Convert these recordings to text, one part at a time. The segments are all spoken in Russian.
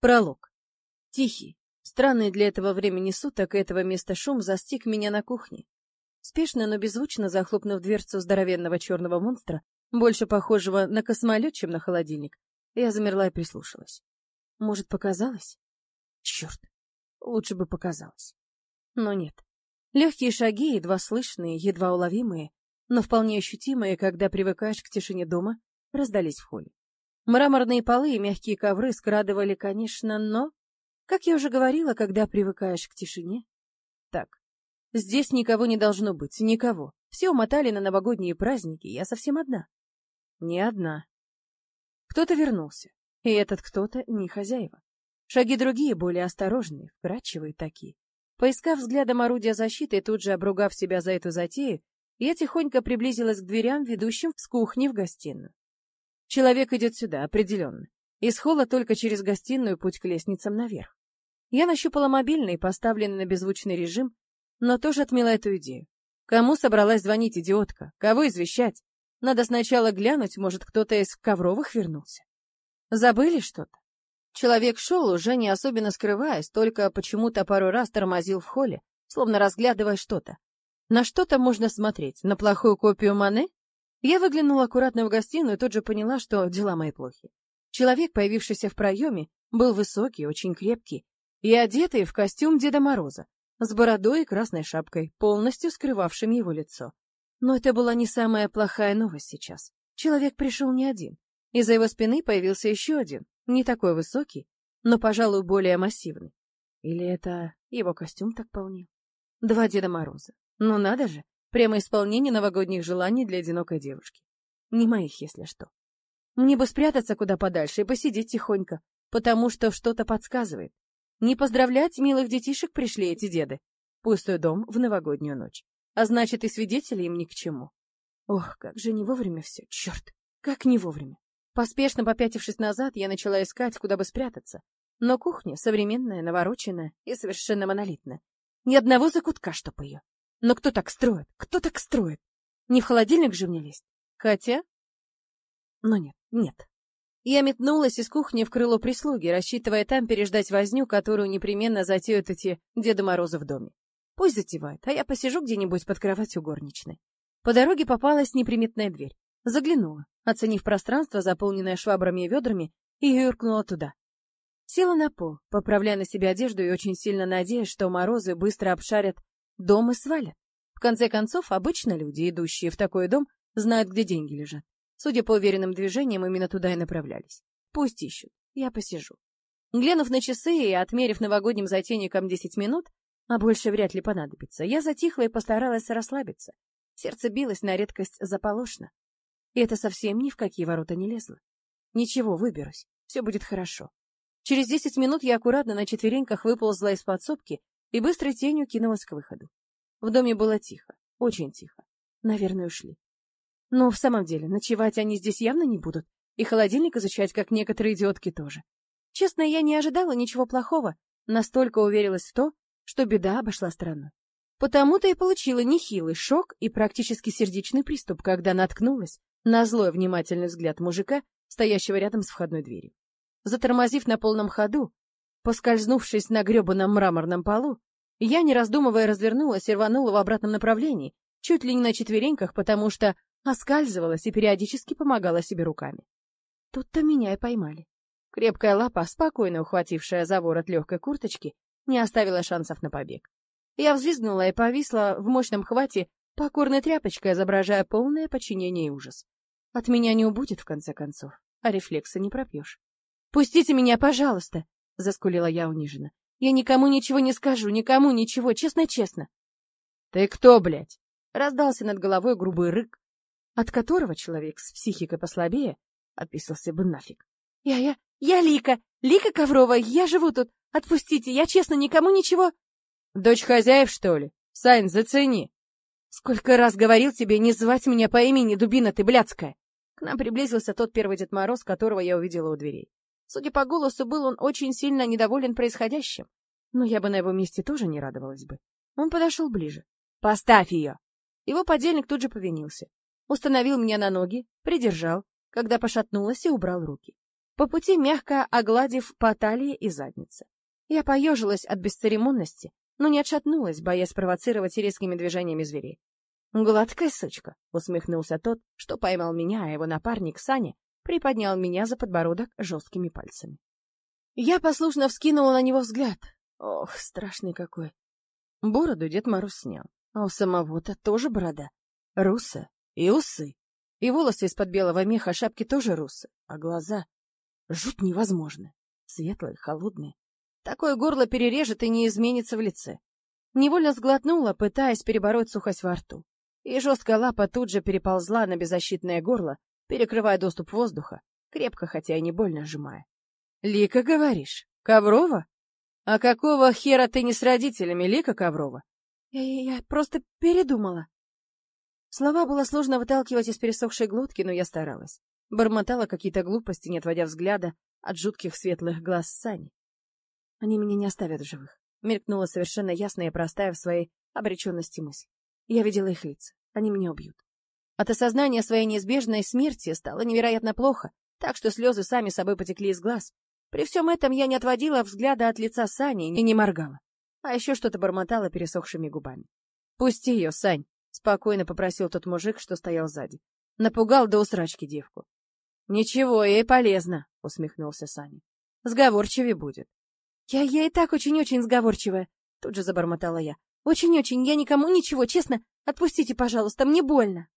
Пролог. Тихий, странный для этого времени суток и этого места шум застиг меня на кухне. Спешно, но беззвучно захлопнув дверцу здоровенного черного монстра, больше похожего на космолет, чем на холодильник, я замерла и прислушалась. Может, показалось? Черт, лучше бы показалось. Но нет. Легкие шаги, едва слышные, едва уловимые, но вполне ощутимые, когда привыкаешь к тишине дома, раздались в холле. Мраморные полы и мягкие ковры скрадывали, конечно, но... Как я уже говорила, когда привыкаешь к тишине... Так, здесь никого не должно быть, никого. Все умотали на новогодние праздники, я совсем одна. Не одна. Кто-то вернулся, и этот кто-то не хозяева. Шаги другие, более осторожные, вкрадчивые такие. Поискав взглядом орудия защиты и тут же обругав себя за эту затею, я тихонько приблизилась к дверям, ведущим с кухни в гостиную. Человек идет сюда, определенно. Из холла только через гостиную путь к лестницам наверх. Я нащупала мобильный, поставленный на беззвучный режим, но тоже отмела эту идею. Кому собралась звонить, идиотка? Кого извещать? Надо сначала глянуть, может, кто-то из ковровых вернулся. Забыли что-то? Человек шел, уже не особенно скрываясь, только почему-то пару раз тормозил в холле, словно разглядывая что-то. На что-то можно смотреть, на плохую копию Мане я выглянула аккуратно в гостиную и тут же поняла, что дела мои плохи. Человек, появившийся в проеме, был высокий, очень крепкий и одетый в костюм Деда Мороза, с бородой и красной шапкой, полностью скрывавшим его лицо. Но это была не самая плохая новость сейчас. Человек пришел не один. Из-за его спины появился еще один, не такой высокий, но, пожалуй, более массивный. Или это его костюм так полнил? Два Деда Мороза. Ну надо же, Прямо исполнение новогодних желаний для одинокой девушки. Не моих, если что. Мне бы спрятаться куда подальше и посидеть тихонько, потому что что-то подсказывает. Не поздравлять милых детишек пришли эти деды. Пустой дом в новогоднюю ночь. А значит, и свидетели им ни к чему. Ох, как же не вовремя все, черт, как не вовремя. Поспешно попятившись назад, я начала искать, куда бы спрятаться. Но кухня современная, навороченная и совершенно монолитная. Ни одного закутка, чтоб ее. Но кто так строит? Кто так строит? Не в холодильник же мне лезть? Хотя... Но нет, нет. Я метнулась из кухни в крыло прислуги, рассчитывая там переждать возню, которую непременно затеют эти Деда Морозы в доме. Пусть затевают, а я посижу где-нибудь под кроватью горничной. По дороге попалась неприметная дверь. Заглянула, оценив пространство, заполненное швабрами и ведрами, и юркнула туда. Села на пол, поправляя на себе одежду и очень сильно надеясь, что морозы быстро обшарят Дом и свалят. В конце концов, обычно люди, идущие в такой дом, знают, где деньги лежат. Судя по уверенным движениям, именно туда и направлялись. Пусть ищут, я посижу. Глянув на часы и отмерив новогодним затейником 10 минут, а больше вряд ли понадобится, я затихла и постаралась расслабиться. Сердце билось на редкость заполошно. И это совсем ни в какие ворота не лезло. Ничего, выберусь, все будет хорошо. Через 10 минут я аккуратно на четвереньках выползла из подсобки и быстрой тенью кинулась к выходу. В доме было тихо, очень тихо. Наверное, ушли. Но в самом деле, ночевать они здесь явно не будут, и холодильник изучать, как некоторые идиотки тоже. Честно, я не ожидала ничего плохого, настолько уверилась в то, что беда обошла стороной. Потому-то и получила нехилый шок и практически сердечный приступ, когда наткнулась на злой внимательный взгляд мужика, стоящего рядом с входной дверью. Затормозив на полном ходу, Поскользнувшись на гребаном мраморном полу, я, не раздумывая, развернулась и рванула в обратном направлении, чуть ли не на четвереньках, потому что оскальзывалась и периодически помогала себе руками. Тут-то меня и поймали. Крепкая лапа, спокойно ухватившая за ворот легкой курточки, не оставила шансов на побег. Я взвизгнула и повисла в мощном хвате, покорной тряпочкой, изображая полное подчинение и ужас. От меня не убудет, в конце концов, а рефлекса не пропьешь. «Пустите меня, пожалуйста!» — заскулила я униженно. «Я никому ничего не скажу, никому ничего, честно-честно». «Ты кто, блядь?» — раздался над головой грубый рык, от которого человек с психикой послабее отписался бы нафиг. «Я, я, я Лика, Лика Коврова, я живу тут, отпустите, я честно никому ничего...» «Дочь хозяев, что ли? Сань, зацени!» «Сколько раз говорил тебе не звать меня по имени, дубина ты блядская!» К нам приблизился тот первый Дед Мороз, которого я увидела у дверей. Судя по голосу, был он очень сильно недоволен происходящим. Но я бы на его месте тоже не радовалась бы. Он подошел ближе. «Поставь ее!» Его подельник тут же повинился. Установил меня на ноги, придержал, когда пошатнулась и убрал руки. по пути мягко огладив по талии и заднице. Я поежилась от бесцеремонности, но не отшатнулась, боясь провоцировать резкими движениями зверей. «Гладкая сучка!» — усмехнулся тот, что поймал меня, а его напарник Саня приподнял меня за подбородок жесткими пальцами. Я послушно вскинула на него взгляд. Ох, страшный какой. Бороду Дед Мороз снял, а у самого-то тоже борода. Русая и усы. И волосы из-под белого меха шапки тоже русы, а глаза... Жуть невозможно. Светлые, холодные. Такое горло перережет и не изменится в лице. Невольно сглотнула, пытаясь перебороть сухость во рту. И жесткая лапа тут же переползла на беззащитное горло, перекрывая доступ воздуха, крепко, хотя и не больно сжимая. «Лика, говоришь? Коврова? А какого хера ты не с родителями, Лика Коврова?» «Я, я просто передумала». Слова было сложно выталкивать из пересохшей глотки, но я старалась. Бормотала какие-то глупости, не отводя взгляда от жутких светлых глаз Сани. Они меня не оставят в живых. Мелькнула совершенно ясная и простая в своей обреченности мысль. Я видела их лица. Они меня убьют. От осознания своей неизбежной смерти стало невероятно плохо, так что слезы сами собой потекли из глаз. При всем этом я не отводила взгляда от лица Сани и не моргала. А еще что-то бормотала пересохшими губами. «Пусти ее, Сань!» — спокойно попросил тот мужик, что стоял сзади. Напугал до усрачки девку. «Ничего, ей полезно», — усмехнулся Саня. «Сговорчивее будет». «Я, я и так очень-очень сговорчивая», — тут же забормотала я. «Очень-очень, я никому ничего, честно, отпустите, пожалуйста, мне больно».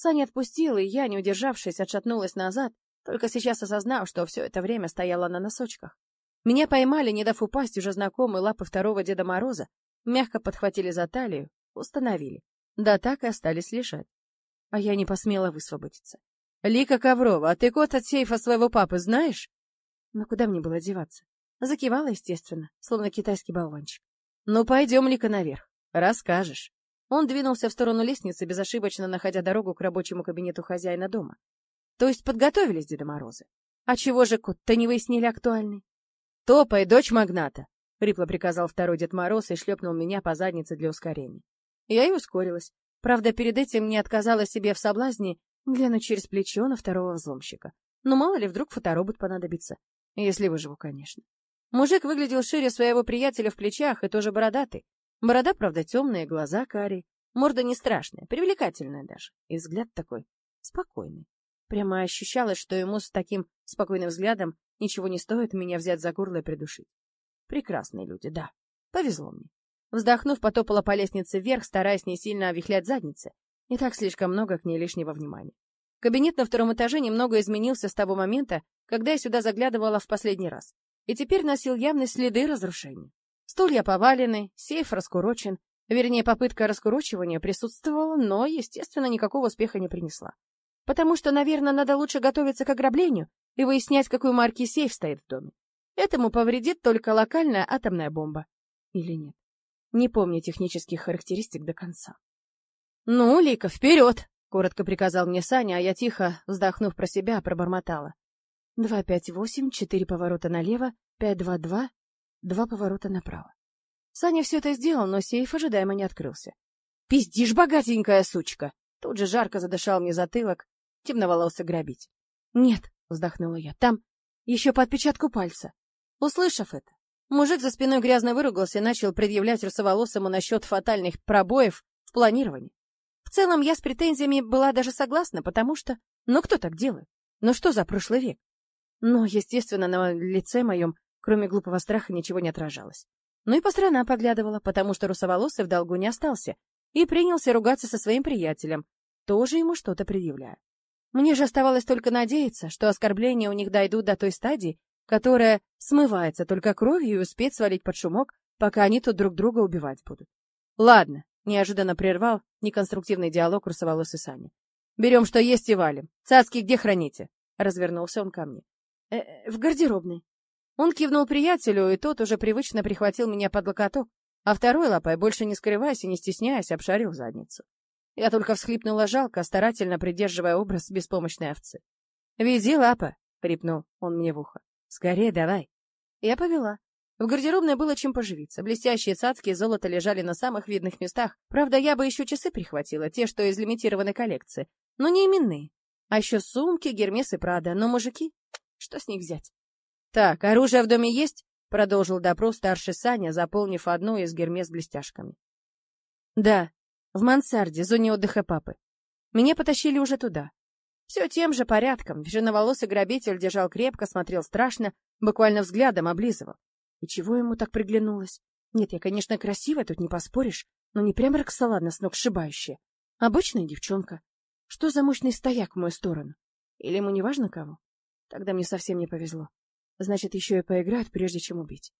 Саня отпустил, и я, не удержавшись, отшатнулась назад, только сейчас осознав, что все это время стояла на носочках. Меня поймали, не дав упасть уже знакомые лапы второго Деда Мороза, мягко подхватили за талию, установили. Да так и остались лежать. А я не посмела высвободиться. «Лика Коврова, а ты код от сейфа своего папы знаешь?» Но куда мне было деваться? Закивала, естественно, словно китайский болванчик. «Ну, пойдем, Лика, наверх. Расскажешь». Он двинулся в сторону лестницы, безошибочно находя дорогу к рабочему кабинету хозяина дома. То есть подготовились Деда Морозы. А чего же кот-то не выяснили актуальный? «Топай, дочь магната!» — хрипло приказал второй Дед Мороз и шлепнул меня по заднице для ускорения. Я и ускорилась. Правда, перед этим не отказала себе в соблазне глянуть через плечо на второго взломщика. Но мало ли, вдруг фоторобот понадобится. Если выживу, конечно. Мужик выглядел шире своего приятеля в плечах и тоже бородатый. Борода, правда, темная, глаза карие. Морда не страшная, привлекательная даже. И взгляд такой спокойный. Прямо ощущалось, что ему с таким спокойным взглядом ничего не стоит меня взять за горло и придушить. Прекрасные люди, да. Повезло мне. Вздохнув, потопала по лестнице вверх, стараясь не сильно овихлять задницы. Не так слишком много к ней лишнего внимания. Кабинет на втором этаже немного изменился с того момента, когда я сюда заглядывала в последний раз и теперь носил явные следы разрушений. Стулья повалены, сейф раскурочен, вернее, попытка раскурочивания присутствовала, но, естественно, никакого успеха не принесла. Потому что, наверное, надо лучше готовиться к ограблению и выяснять, какой марки сейф стоит в доме. Этому повредит только локальная атомная бомба. Или нет? Не помню технических характеристик до конца. «Ну, Лика, вперед!» — коротко приказал мне Саня, а я тихо, вздохнув про себя, пробормотала. Два пять восемь, четыре поворота налево, пять два два, два поворота направо. Саня все это сделал, но сейф ожидаемо не открылся. «Пиздишь, богатенькая сучка!» Тут же жарко задышал мне затылок, темноволосый грабить. «Нет», — вздохнула я, — «там еще по отпечатку пальца». Услышав это, мужик за спиной грязно выругался и начал предъявлять русоволосому насчет фатальных пробоев в планировании. В целом я с претензиями была даже согласна, потому что... Ну кто так делает? Ну что за прошлый век? Но, естественно, на лице моем, кроме глупого страха, ничего не отражалось. Ну и по сторонам поглядывала, потому что русоволосый в долгу не остался, и принялся ругаться со своим приятелем, тоже ему что-то предъявляя. Мне же оставалось только надеяться, что оскорбления у них дойдут до той стадии, которая смывается только кровью и успеет свалить под шумок, пока они тут друг друга убивать будут. Ладно, неожиданно прервал неконструктивный диалог русоволосый Саня. Берем, что есть, и валим. Цацки где храните? Развернулся он ко мне. Э, в гардеробной. Он кивнул приятелю, и тот уже привычно прихватил меня под локоток, а второй лапой, больше не скрываясь и не стесняясь, обшарил задницу. Я только всхлипнула жалко, старательно придерживая образ беспомощной овцы. «Веди, лапа!» — хрипнул он мне в ухо. «Скорее давай!» Я повела. В гардеробной было чем поживиться. Блестящие цацки и золото лежали на самых видных местах. Правда, я бы еще часы прихватила, те, что из лимитированной коллекции, но не именные. А еще сумки, Гермес и Прада. Но мужики, что с них взять? Так, оружие в доме есть? Продолжил допрос старший Саня, заполнив одну из гермес блестяшками. Да, в мансарде, зоне отдыха папы. Меня потащили уже туда. Все тем же порядком. Жирноволосый грабитель держал крепко, смотрел страшно, буквально взглядом облизывал. И чего ему так приглянулось? Нет, я, конечно, красивая, тут не поспоришь, но не прям Роксолана с ног сшибающая. Обычная девчонка. Что за мощный стояк в мою сторону? Или ему не важно кого? Тогда мне совсем не повезло. Значит, еще и поиграют, прежде чем убить.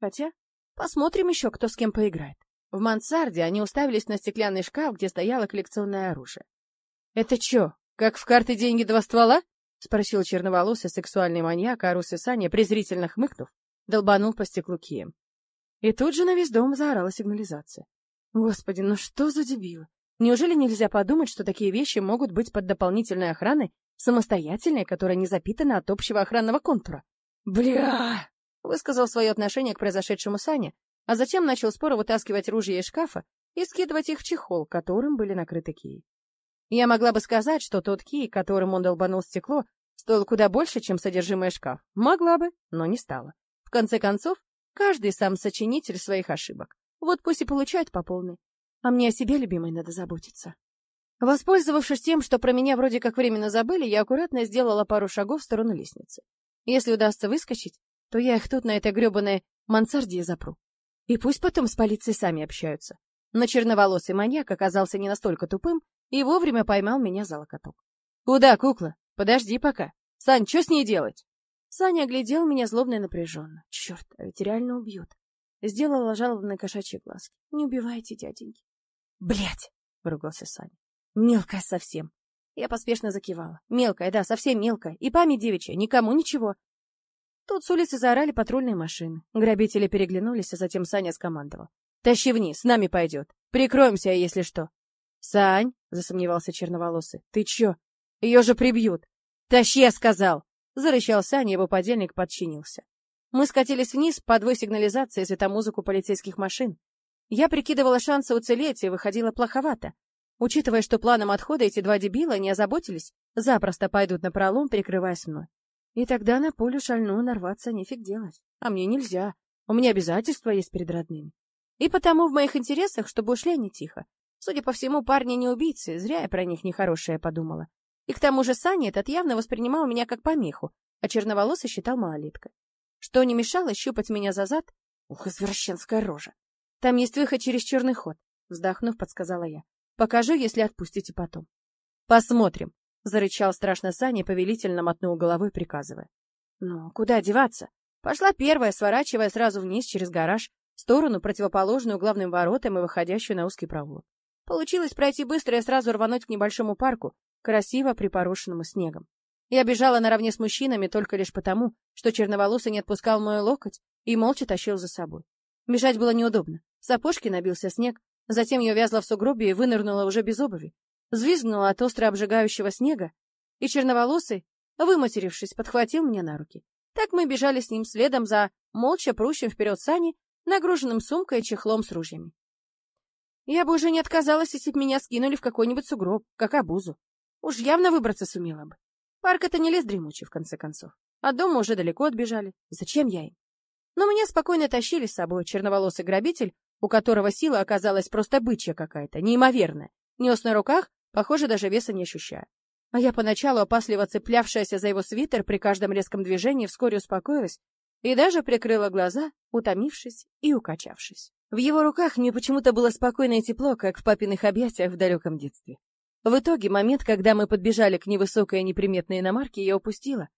Хотя, посмотрим еще, кто с кем поиграет. В мансарде они уставились на стеклянный шкаф, где стояло коллекционное оружие. — Это что, как в карты деньги два ствола? — спросил черноволосый сексуальный маньяк, а Рус и Саня, презрительно хмыкнув, долбанул по стеклу кием. И тут же на весь дом заорала сигнализация. Господи, ну что за дебилы? Неужели нельзя подумать, что такие вещи могут быть под дополнительной охраной, самостоятельной, которая не запитана от общего охранного контура? «Бля!» — высказал свое отношение к произошедшему Саня, а затем начал споро вытаскивать ружья из шкафа и скидывать их в чехол, которым были накрыты кии. Я могла бы сказать, что тот кий, которым он долбанул стекло, стоил куда больше, чем содержимое шкаф. Могла бы, но не стала. В конце концов, каждый сам сочинитель своих ошибок. Вот пусть и получает по полной. А мне о себе, любимой, надо заботиться. Воспользовавшись тем, что про меня вроде как временно забыли, я аккуратно сделала пару шагов в сторону лестницы. Если удастся выскочить, то я их тут на этой гребаной мансарде запру. И пусть потом с полицией сами общаются. Но черноволосый маньяк оказался не настолько тупым и вовремя поймал меня за локоток. «Куда, кукла? Подожди пока. Сань, что с ней делать?» Саня оглядел меня злобно и напряженно. Черт, а ведь реально убьет. Сделала жалобные кошачьи глазки. «Не убивайте, дяденьки». Блять! выругался Саня. «Мелкая совсем. Я поспешно закивала. Мелкая, да, совсем мелкая. И память девичья, никому ничего. Тут с улицы заорали патрульные машины. Грабители переглянулись, а затем Саня скомандовал. «Тащи вниз, с нами пойдет. Прикроемся, если что». «Сань», — засомневался черноволосый, — «ты чё? Ее же прибьют». «Тащи, я сказал!» — зарычал Саня, его подельник подчинился. Мы скатились вниз по двой сигнализации светомузыку полицейских машин. Я прикидывала шансы уцелеть, и выходило плоховато. Учитывая, что планом отхода эти два дебила не озаботились, запросто пойдут на пролом, прикрываясь мной. И тогда на пулю шальную нарваться нефиг делать. А мне нельзя. У меня обязательства есть перед родными. И потому в моих интересах, чтобы ушли они тихо. Судя по всему, парни не убийцы, зря я про них нехорошее подумала. И к тому же Саня этот явно воспринимал меня как помеху, а черноволосый считал малолеткой. Что не мешало щупать меня за зад? Ух, извращенская рожа. Там есть выход через черный ход, вздохнув, подсказала я. Покажу, если отпустите потом. Посмотрим, зарычал страшно Саня, повелительно мотнул головой, приказывая. Ну, куда деваться? Пошла первая, сворачивая сразу вниз через гараж, в сторону, противоположную главным воротам и выходящую на узкий проулок. Получилось пройти быстро и сразу рвануть к небольшому парку, красиво припорошенному снегом. Я бежала наравне с мужчинами только лишь потому, что черноволосый не отпускал мою локоть и молча тащил за собой. Бежать было неудобно. В сапожки набился снег, Затем я вязла в сугробе и вынырнула уже без обуви. Взвизгнула от остро обжигающего снега, и черноволосый, выматерившись, подхватил меня на руки. Так мы бежали с ним следом за молча прущим вперед сани, нагруженным сумкой и чехлом с ружьями. Я бы уже не отказалась, если бы меня скинули в какой-нибудь сугроб, как обузу. Уж явно выбраться сумела бы. Парк — это не лес дремучий, в конце концов. А дома уже далеко отбежали. Зачем я им? Но меня спокойно тащили с собой черноволосый грабитель, у которого сила оказалась просто бычья какая-то, неимоверная. Нес на руках, похоже, даже веса не ощущая. А я поначалу опасливо цеплявшаяся за его свитер при каждом резком движении вскоре успокоилась и даже прикрыла глаза, утомившись и укачавшись. В его руках мне почему-то было спокойно и тепло, как в папиных объятиях в далеком детстве. В итоге момент, когда мы подбежали к невысокой неприметной иномарке, я упустила.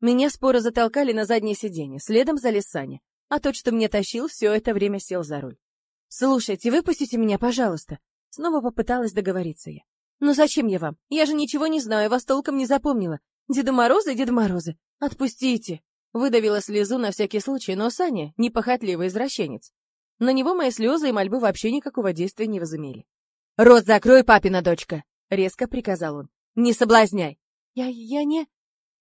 Меня споро затолкали на заднее сиденье, следом залез Саня, а тот, что мне тащил, все это время сел за руль. «Слушайте, выпустите меня, пожалуйста!» Снова попыталась договориться я. «Ну зачем я вам? Я же ничего не знаю, вас толком не запомнила. Деду Морозы, Деду Морозы, отпустите!» Выдавила слезу на всякий случай, но Саня — непохотливый извращенец. На него мои слезы и мольбы вообще никакого действия не возымели. «Рот закрой, папина дочка!» — резко приказал он. «Не соблазняй!» «Я... я не...»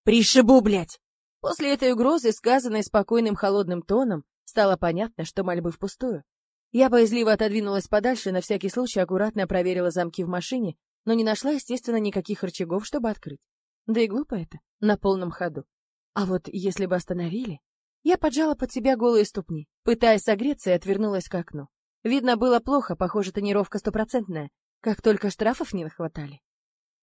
«Пришибу, блядь!» После этой угрозы, сказанной спокойным холодным тоном, стало понятно, что мольбы впустую. Я боязливо отодвинулась подальше, на всякий случай аккуратно проверила замки в машине, но не нашла, естественно, никаких рычагов, чтобы открыть. Да и глупо это, на полном ходу. А вот если бы остановили... Я поджала под себя голые ступни, пытаясь согреться и отвернулась к окну. Видно было плохо, похоже, тренировка стопроцентная, как только штрафов не нахватали.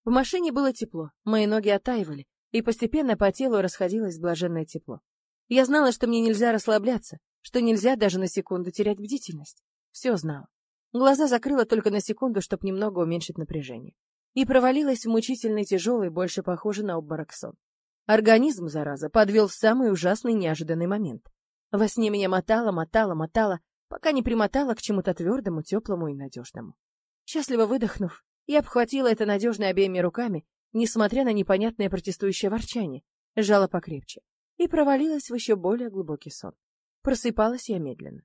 В машине было тепло, мои ноги оттаивали, и постепенно по телу расходилось блаженное тепло. Я знала, что мне нельзя расслабляться, что нельзя даже на секунду терять бдительность. Все знала. Глаза закрыла только на секунду, чтобы немного уменьшить напряжение. И провалилась в мучительный, тяжелый, больше похожий на обморок сон. Организм, зараза, подвел в самый ужасный неожиданный момент. Во сне меня мотало, мотало, мотало, пока не примотало к чему-то твердому, теплому и надежному. Счастливо выдохнув, я обхватила это надежно обеими руками, несмотря на непонятное протестующее ворчание, сжала покрепче и провалилась в еще более глубокий сон. Просыпалась я медленно.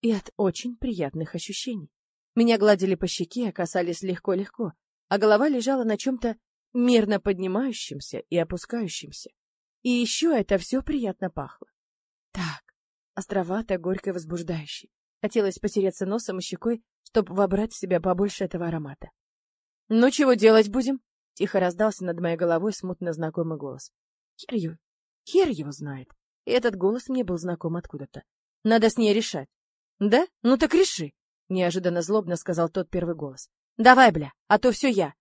И от очень приятных ощущений. Меня гладили по щеке, касались легко-легко, а голова лежала на чем-то мерно поднимающимся и опускающимся. И еще это все приятно пахло. Так, островато, горько и возбуждающе. Хотелось потереться носом и щекой, чтобы вобрать в себя побольше этого аромата. «Ну, чего делать будем?» — тихо раздался над моей головой смутно знакомый голос. «Хер его, хер его знает». И этот голос мне был знаком откуда-то. «Надо с ней решать». «Да? Ну так реши!» — неожиданно злобно сказал тот первый голос. «Давай, бля, а то все я.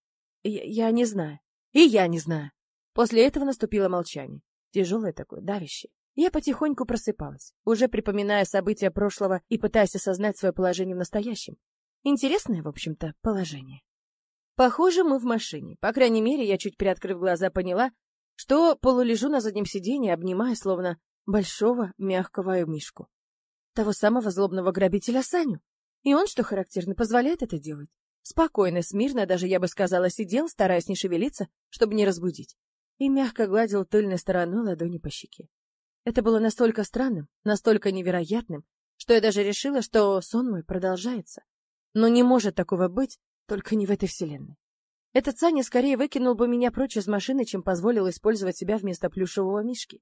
я. Я не знаю. И я не знаю». После этого наступило молчание. Тяжелое такое, давящее. Я потихоньку просыпалась, уже припоминая события прошлого и пытаясь осознать свое положение в настоящем. Интересное, в общем-то, положение. Похоже, мы в машине. По крайней мере, я, чуть приоткрыв глаза, поняла, что полулежу на заднем сиденье, обнимая словно большого мягкого мишку. Того самого злобного грабителя Саню. И он, что характерно, позволяет это делать. Спокойно, смирно, даже я бы сказала, сидел, стараясь не шевелиться, чтобы не разбудить, и мягко гладил тыльной стороной ладони по щеке. Это было настолько странным, настолько невероятным, что я даже решила, что сон мой продолжается. Но не может такого быть, только не в этой вселенной. Этот Саня скорее выкинул бы меня прочь из машины, чем позволил использовать себя вместо плюшевого мишки.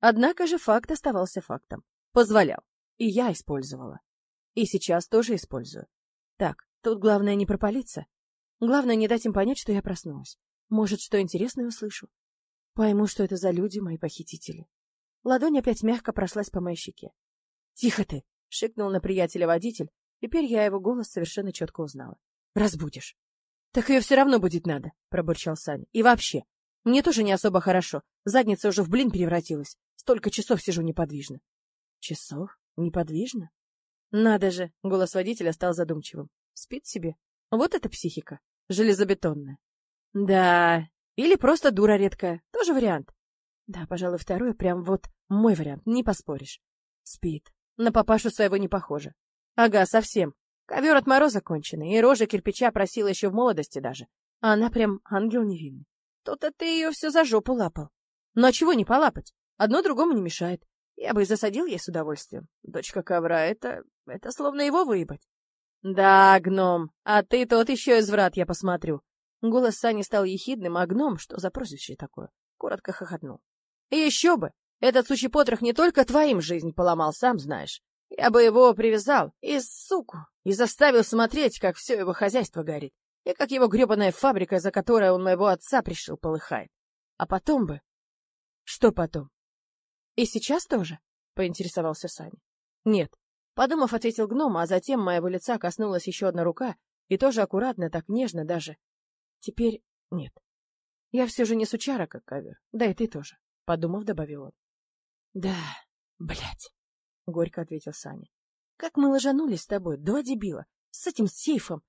Однако же факт оставался фактом. Позволял. И я использовала. И сейчас тоже использую. Так, тут главное не пропалиться. Главное не дать им понять, что я проснулась. Может, что интересное услышу. Пойму, что это за люди, мои похитители. Ладонь опять мягко прошлась по моей щеке. «Тихо ты!» — шикнул на приятеля водитель. Теперь я его голос совершенно четко узнала. «Разбудишь». «Так ее все равно будет надо», — пробурчал Саня. «И вообще, мне тоже не особо хорошо. Задница уже в блин превратилась. Столько часов сижу неподвижно». «Часов? Неподвижно?» «Надо же!» — голос водителя стал задумчивым. «Спит себе? Вот это психика. Железобетонная». «Да, или просто дура редкая. Тоже вариант. Да, пожалуй, второй прям вот мой вариант, не поспоришь. Спит. На папашу своего не похоже. Ага, совсем. Ковер от мороза конченый, и рожа кирпича просила еще в молодости даже. А она прям ангел невинный. То-то ты ее все за жопу лапал. Но чего не полапать? Одно другому не мешает. Я бы и засадил ей с удовольствием. Дочка ковра — это... это словно его выебать. Да, гном, а ты тот еще изврат, я посмотрю. Голос Сани стал ехидным, а гном, что за прозвище такое, коротко хохотнул. Еще бы! Этот сучий потрох не только твоим жизнь поломал, сам знаешь. Я бы его привязал и, суку, и заставил смотреть, как все его хозяйство горит, и как его гребаная фабрика, за которой он моего отца пришил, полыхает. А потом бы... Что потом? И сейчас тоже? — поинтересовался Саня. Нет. Подумав, ответил гном, а затем моего лица коснулась еще одна рука, и тоже аккуратно, так нежно даже. Теперь нет. Я все же не сучара, как ковер. Да и ты тоже подумав, добавил он. Да, блядь, горько ответил Саня. Как мы ложанулись с тобой, два дебила, с этим сейфом.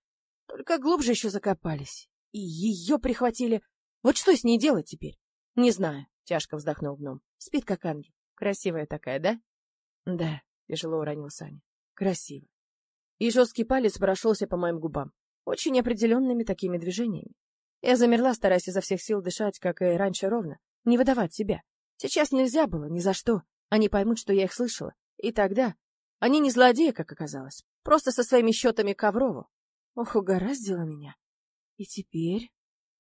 Только глубже еще закопались. И ее прихватили. Вот что с ней делать теперь? Не знаю, тяжко вздохнул гном. Спит как ангел. Красивая такая, да? Да, тяжело уронил Саня. Красиво. И жесткий палец прошелся по моим губам, очень определенными такими движениями. Я замерла, стараясь изо всех сил дышать, как и раньше ровно, не выдавать себя. Сейчас нельзя было, ни за что. Они поймут, что я их слышала. И тогда... Они не злодеи, как оказалось. Просто со своими счетами Коврову. Ох, угораздило меня. И теперь...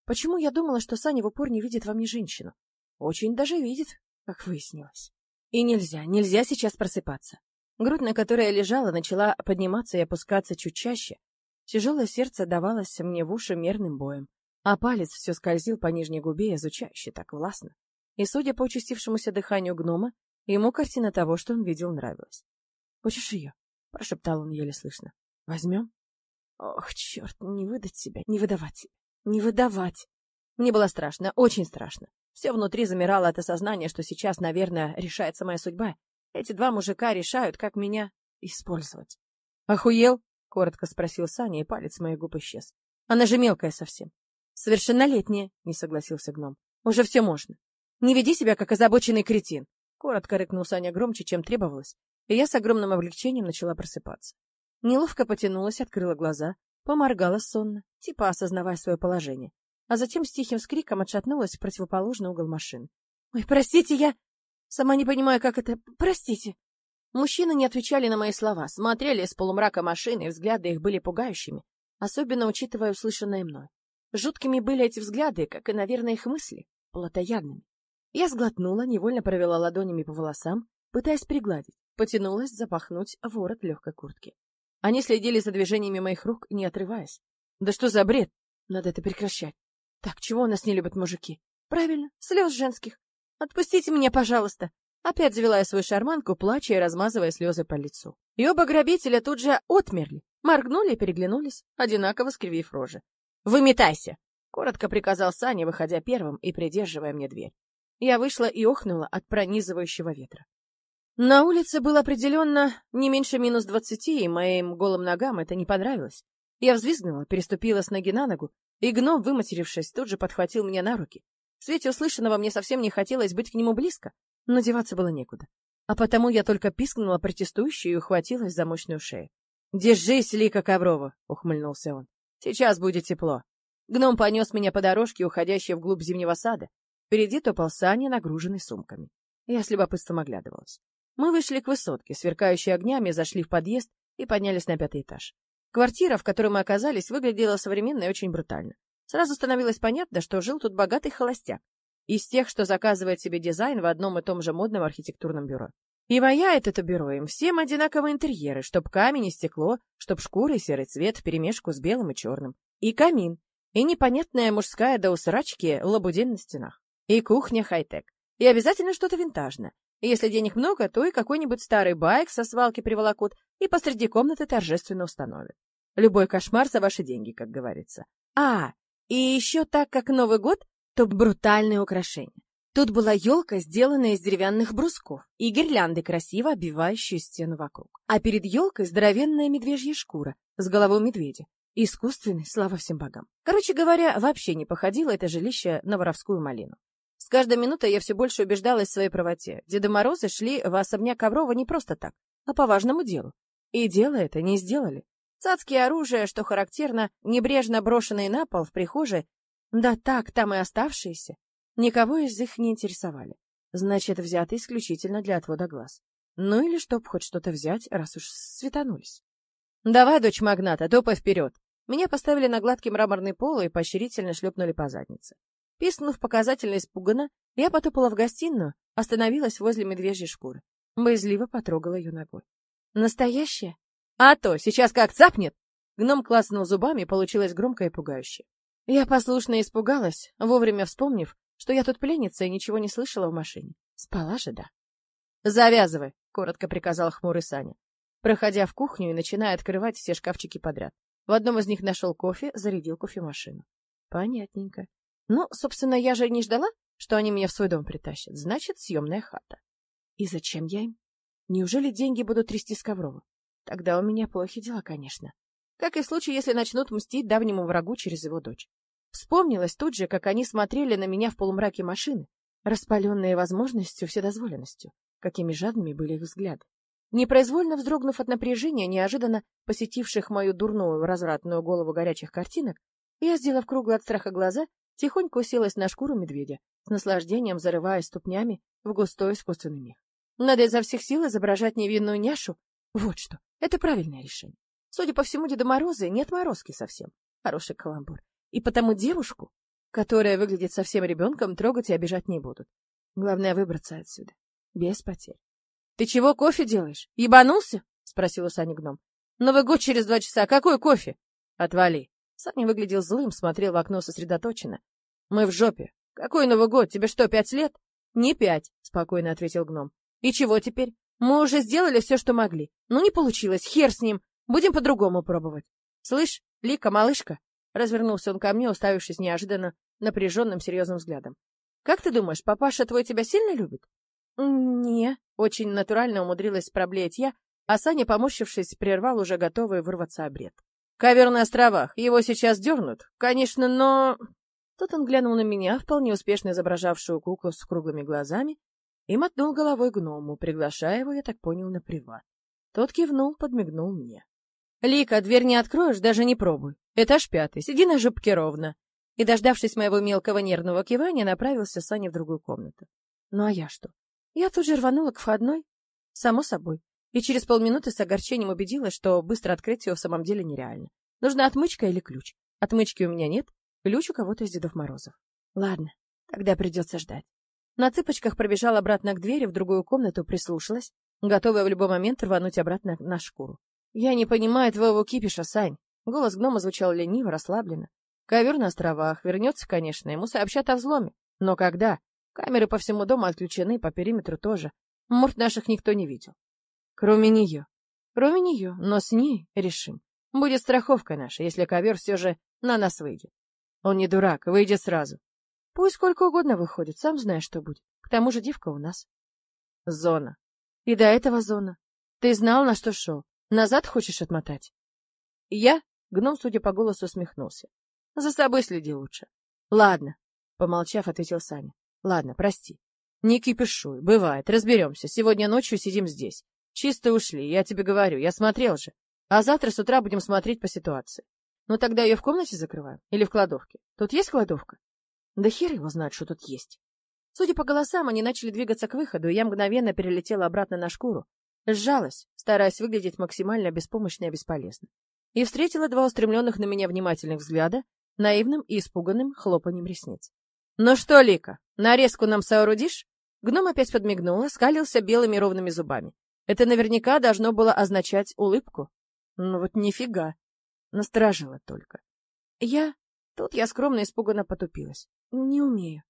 Почему я думала, что Саня в упор не видит во мне женщину? Очень даже видит, как выяснилось. И нельзя, нельзя сейчас просыпаться. Грудь, на которой я лежала, начала подниматься и опускаться чуть чаще. Тяжелое сердце давалось мне в уши мерным боем, а палец все скользил по нижней губе, изучающе так властно. И, судя по участившемуся дыханию гнома, ему картина того, что он видел, нравилась. «Хочешь ее?» — прошептал он еле слышно. «Возьмем?» «Ох, черт, не выдать себя, не выдавать не выдавать!» Мне было страшно, очень страшно. Все внутри замирало от осознания, что сейчас, наверное, решается моя судьба. Эти два мужика решают, как меня использовать. «Охуел?» — коротко спросил Саня, и палец моей губ исчез. «Она же мелкая совсем». «Совершеннолетняя», — не согласился гном. «Уже все можно. Не веди себя, как озабоченный кретин». Коротко рыкнул Саня громче, чем требовалось, и я с огромным облегчением начала просыпаться. Неловко потянулась, открыла глаза, поморгала сонно, типа осознавая свое положение а затем с тихим скриком отшатнулась в противоположный угол машины. «Ой, простите, я... Сама не понимаю, как это... Простите!» Мужчины не отвечали на мои слова, смотрели из полумрака машины, и взгляды их были пугающими, особенно учитывая услышанное мной. Жуткими были эти взгляды, как и, наверное, их мысли, плотоядными. Я сглотнула, невольно провела ладонями по волосам, пытаясь пригладить, потянулась запахнуть ворот легкой куртки. Они следили за движениями моих рук, не отрываясь. Да что за бред? Надо это прекращать. Так, чего у нас не любят мужики? Правильно, слез женских. Отпустите меня, пожалуйста. Опять завела я свою шарманку, плача и размазывая слезы по лицу. И оба грабителя тут же отмерли, моргнули и переглянулись, одинаково скривив рожи. «Выметайся!» — коротко приказал Саня, выходя первым и придерживая мне дверь. Я вышла и охнула от пронизывающего ветра. На улице было определенно не меньше минус двадцати, и моим голым ногам это не понравилось. Я взвизгнула, переступила с ноги на ногу и гном, выматерившись, тут же подхватил меня на руки. В свете услышанного мне совсем не хотелось быть к нему близко, но деваться было некуда. А потому я только пискнула протестующую и ухватилась за мощную шею. «Держись, Лика Коврова!» — ухмыльнулся он. «Сейчас будет тепло». Гном понес меня по дорожке, уходящей вглубь зимнего сада. Впереди топал Саня, нагруженный сумками. Я с любопытством оглядывалась. Мы вышли к высотке, сверкающей огнями, зашли в подъезд и поднялись на пятый этаж. Квартира, в которой мы оказались, выглядела современно и очень брутально. Сразу становилось понятно, что жил тут богатый холостяк. Из тех, что заказывает себе дизайн в одном и том же модном архитектурном бюро. И ваяет это бюро им всем одинаковые интерьеры, чтоб камень и стекло, чтоб шкура и серый цвет вперемешку с белым и черным. И камин, и непонятная мужская до усрачки лабудин на стенах. И кухня хай-тек. И обязательно что-то винтажное. Если денег много, то и какой-нибудь старый байк со свалки приволокут и посреди комнаты торжественно установят. Любой кошмар за ваши деньги, как говорится. А, и еще так как Новый год, то брутальные украшения. Тут была елка, сделанная из деревянных брусков, и гирлянды, красиво обивающие стену вокруг. А перед елкой здоровенная медвежья шкура с головой медведя. Искусственный, слава всем богам. Короче говоря, вообще не походило это жилище на воровскую малину. Каждой минутой я все больше убеждалась в своей правоте. Деда Морозы шли в особняк Коврова не просто так, а по важному делу. И дело это не сделали. Цацкие оружия, что характерно, небрежно брошенные на пол в прихожей, да так, там и оставшиеся, никого из них не интересовали. Значит, взяты исключительно для отвода глаз. Ну или чтоб хоть что-то взять, раз уж светанулись. «Давай, дочь магната, топай вперед!» Меня поставили на гладкий мраморный пол и поощрительно шлепнули по заднице. Пискнув показательно испуганно, я потопала в гостиную, остановилась возле медвежьей шкуры. Боязливо потрогала ее ногой. Настоящая? А то, сейчас как цапнет! Гном класснул зубами, получилось громко и пугающе. Я послушно испугалась, вовремя вспомнив, что я тут пленница и ничего не слышала в машине. Спала же, да. «Завязывай», — коротко приказал хмурый Саня, проходя в кухню и начиная открывать все шкафчики подряд. В одном из них нашел кофе, зарядил кофемашину. Понятненько. Ну, собственно, я же не ждала, что они меня в свой дом притащат. Значит, съемная хата. И зачем я им? Неужели деньги будут трясти с Коврова? Тогда у меня плохи дела, конечно. Как и в случае, если начнут мстить давнему врагу через его дочь. Вспомнилось тут же, как они смотрели на меня в полумраке машины, распаленные возможностью, вседозволенностью, какими жадными были их взгляды. Непроизвольно вздрогнув от напряжения, неожиданно посетивших мою дурную развратную голову горячих картинок, я, сделав круглые от страха глаза, тихонько уселась на шкуру медведя, с наслаждением зарываясь ступнями в густой искусственный мех. Надо изо всех сил изображать невинную няшу. Вот что. Это правильное решение. Судя по всему, Деда Мороза нет морозки совсем. Хороший каламбур. И потому девушку, которая выглядит совсем ребенком, трогать и обижать не будут. Главное выбраться отсюда. Без потерь. — Ты чего кофе делаешь? Ебанулся? — спросил у Сани гном. — Новый год через два часа. Какой кофе? — Отвали. Саня выглядел злым, смотрел в окно сосредоточенно. — Мы в жопе. Какой Новый год? Тебе что, пять лет? Не пять, спокойно ответил гном. И чего теперь? Мы уже сделали все, что могли. Ну, не получилось, хер с ним. Будем по-другому пробовать. Слышь, Лика, малышка, развернулся он ко мне, уставившись неожиданно напряженным серьезным взглядом. Как ты думаешь, папаша твой тебя сильно любит? Не, очень натурально умудрилась проблеять я, а Саня, поморщившись, прервал уже готовый вырваться обред. Ковер на островах, его сейчас дернут, конечно, но... Тут он глянул на меня, вполне успешно изображавшую куклу с круглыми глазами, и мотнул головой гному, приглашая его, я так понял, на приват. Тот кивнул, подмигнул мне. — Лика, дверь не откроешь, даже не пробуй. Этаж пятый, сиди на жопке ровно. И, дождавшись моего мелкого нервного кивания, направился Саня в другую комнату. Ну а я что? Я тут же рванула к входной, само собой, и через полминуты с огорчением убедилась, что быстро открыть ее в самом деле нереально. Нужна отмычка или ключ. Отмычки у меня нет, ключ у кого-то из Дедов Морозов. Ладно, тогда придется ждать. На цыпочках пробежала обратно к двери, в другую комнату прислушалась, готовая в любой момент рвануть обратно на шкуру. «Я не понимаю твоего кипиша, Сань!» Голос гнома звучал лениво, расслабленно. «Ковер на островах. Вернется, конечно, ему сообщат о взломе. Но когда? Камеры по всему дому отключены, по периметру тоже. Морд наших никто не видел. Кроме нее. Кроме нее, но с ней решим. Будет страховка наша, если ковер все же на нас выйдет. Он не дурак, выйдет сразу. Пусть сколько угодно выходит, сам знаешь, что будет. К тому же девка у нас. Зона. И до этого зона. Ты знал, на что шел. Назад хочешь отмотать? Я? Гном, судя по голосу, усмехнулся. За собой следи лучше. Ладно, помолчав, ответил Саня. Ладно, прости. Не кипишуй, бывает, разберемся. Сегодня ночью сидим здесь. Чисто ушли, я тебе говорю, я смотрел же. А завтра с утра будем смотреть по ситуации. Ну тогда ее в комнате закрываем? Или в кладовке? Тут есть кладовка? Да хер его знает, что тут есть. Судя по голосам, они начали двигаться к выходу, и я мгновенно перелетела обратно на шкуру. Сжалась, стараясь выглядеть максимально беспомощно и бесполезно. И встретила два устремленных на меня внимательных взгляда, наивным и испуганным хлопанием ресниц. «Ну что, Лика, нарезку нам соорудишь?» Гном опять подмигнула, скалился белыми ровными зубами. Это наверняка должно было означать улыбку. Ну вот нифига. Насторожило только. Я... Тут я скромно испуганно потупилась. Не умею.